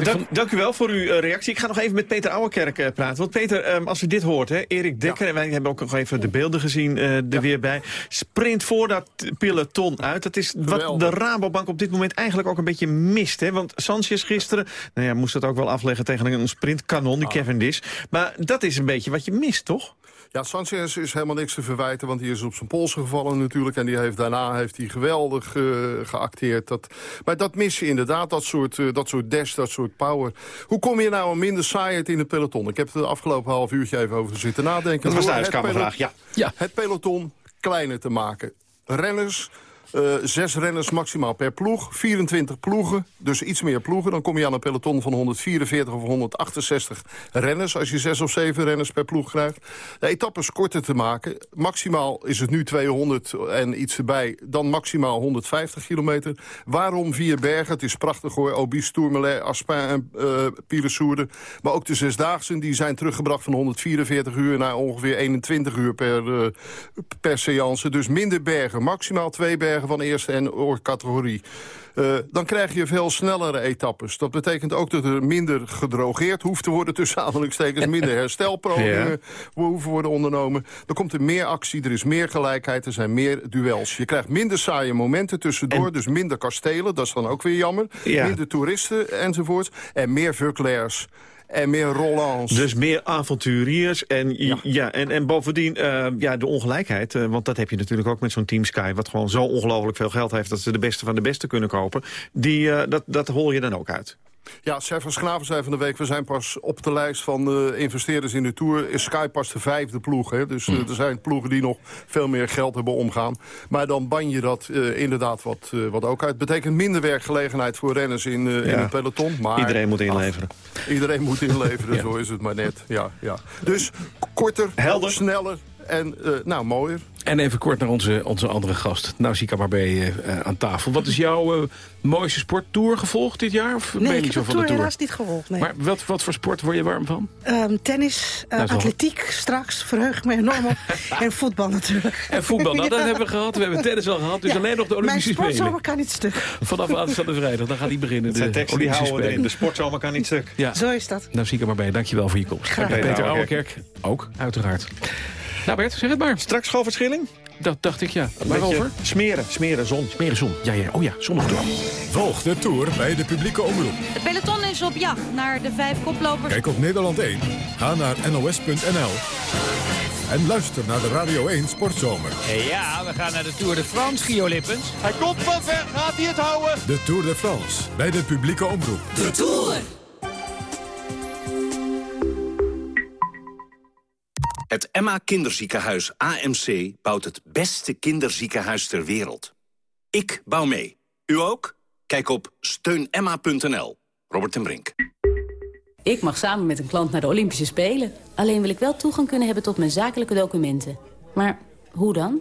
Nou, dank, dank u wel voor uw eh, reactie. Ik ga nog even met Peter Ouwekerk eh, praten. Want Peter, ehm, als u dit hoort, hè, Erik Dekker... en wij hebben ook nog even de beelden gezien eh, er weer bij... sprint voor dat peloton uit. Dat is wat Geweldig. de Rabobank op dit moment eigenlijk ook een beetje mist. Hè? Want Sanchez gisteren nou ja, moest het ook wel afleggen tegen een sprintkanon, die Cavendish. Maar dat is een beetje wat je mist, toch? Ja, Sanchez is helemaal niks te verwijten, want die is op zijn pols gevallen natuurlijk. En die heeft, daarna heeft hij geweldig eh, geacteerd. Dat, maar dat mis je inderdaad, dat soort, eh, dat soort dash, dat soort power. Hoe kom je nou aan minder saaiheid in het peloton? Ik heb er de afgelopen half uurtje even over zitten nadenken. Dat was de het huiskamervraag, pelo- ja. Het peloton kleiner te maken. Renners, eh, zes renners maximaal per ploeg. 24 ploegen, dus iets meer ploegen. Dan kom je aan een peloton van 144 of 168 renners... als je zes of zeven renners per ploeg krijgt. De etappes korter te maken. Maximaal is het nu 200 en iets erbij. Dan maximaal 150 kilometer. Waarom vier bergen? Het is prachtig hoor. Obis, Tourmalet, Aspin en uh. Maar ook de Zesdaagsen die zijn teruggebracht van 144 uur... naar ongeveer 21 uur per, uh, per seance. Dus minder bergen. Maximaal twee bergen van eerste en categorie. Uh, dan krijg je veel snellere etappes. Dat betekent ook dat er minder gedrogeerd hoeft te worden... tussen aanhalingstekens, minder herstelpogingen ja. hoeven worden ondernomen. Er komt er meer actie, er is meer gelijkheid, er zijn meer duels. Je krijgt minder saaie momenten tussendoor, en... dus minder kastelen. Dat is dan ook weer jammer. Ja. Minder toeristen enzovoort. En meer verklairs en meer Rolands. Dus meer avonturiers en, ja. ja en, en bovendien uh, ja, de ongelijkheid. Uh, want dat heb je natuurlijk ook met zo'n Team Sky... wat gewoon zo ongelooflijk veel geld heeft... dat ze de beste van de beste kunnen kopen. Die, uh, dat, dat hol je dan ook uit. Ja, Servan Schnaven zei van de week... we zijn pas op de lijst van uh, investeerders in de Tour. Is Sky pas de vijfde ploeg. Hè? Dus uh, er zijn ploegen die nog veel meer geld hebben omgaan. Maar dan ban je dat uh, inderdaad wat, wat ook uit. Betekent minder werkgelegenheid voor renners in, ja. in het peloton. Maar, iedereen moet inleveren. Iedereen moet inleveren, <laughs> ja. zo is het maar net. Ja, ja. Dus korter, Helder. sneller En uh, nou, mooier. En even kort naar onze, onze andere gast, Nausicaa Marbé, uh, aan tafel. Wat is jouw uh, mooiste sporttour gevolgd dit jaar? Of nee, ben je ik niet zo heb van de tour? helaas niet gevolgd. Nee. Maar wat, wat voor sport word je warm van? Um, tennis, uh, atletiek, straks verheug ik me enorm op. <laughs> en voetbal natuurlijk. En voetbal, nou, <laughs> Ja. dat hebben we gehad. We hebben tennis al gehad, dus Ja, alleen nog de Olympische Mijn Spelen. sportzomer kan niet stuk. Vanaf aanstaande vrijdag, dan gaat hij beginnen. De teksten die Olympische houden we erin. Spelen. De sportzomer kan niet stuk. Ja. Zo is dat. Nou, zie ik er maar bij. Dankjewel voor je komst. Graag Peter gedaan. Ouwekerk, ook, uiteraard. Nou Bert, zeg het maar. Straks Schoverschilling? Dat dacht ik, ja. Waarover? Smeren, smeren, zon. Smeren zon. Ja, ja. Oh ja, zondag Volg de Tour bij de publieke omroep. Het peloton is op jacht naar de vijf koplopers. Kijk op Nederland 1. Ga naar nos.nl. En luister naar de Radio 1 Sportzomer. Ja, we gaan naar de Tour de France, Gio Lippens. Hij komt van ver, gaat hij het houden? De Tour de France bij de publieke omroep. De Tour! Het Emma Kinderziekenhuis AMC bouwt het beste kinderziekenhuis ter wereld. Ik bouw mee. U ook? Kijk op steunemma.nl. Robert ten Brink. Ik mag samen met een klant naar de Olympische Spelen. Alleen wil ik wel toegang kunnen hebben tot mijn zakelijke documenten. Maar hoe dan?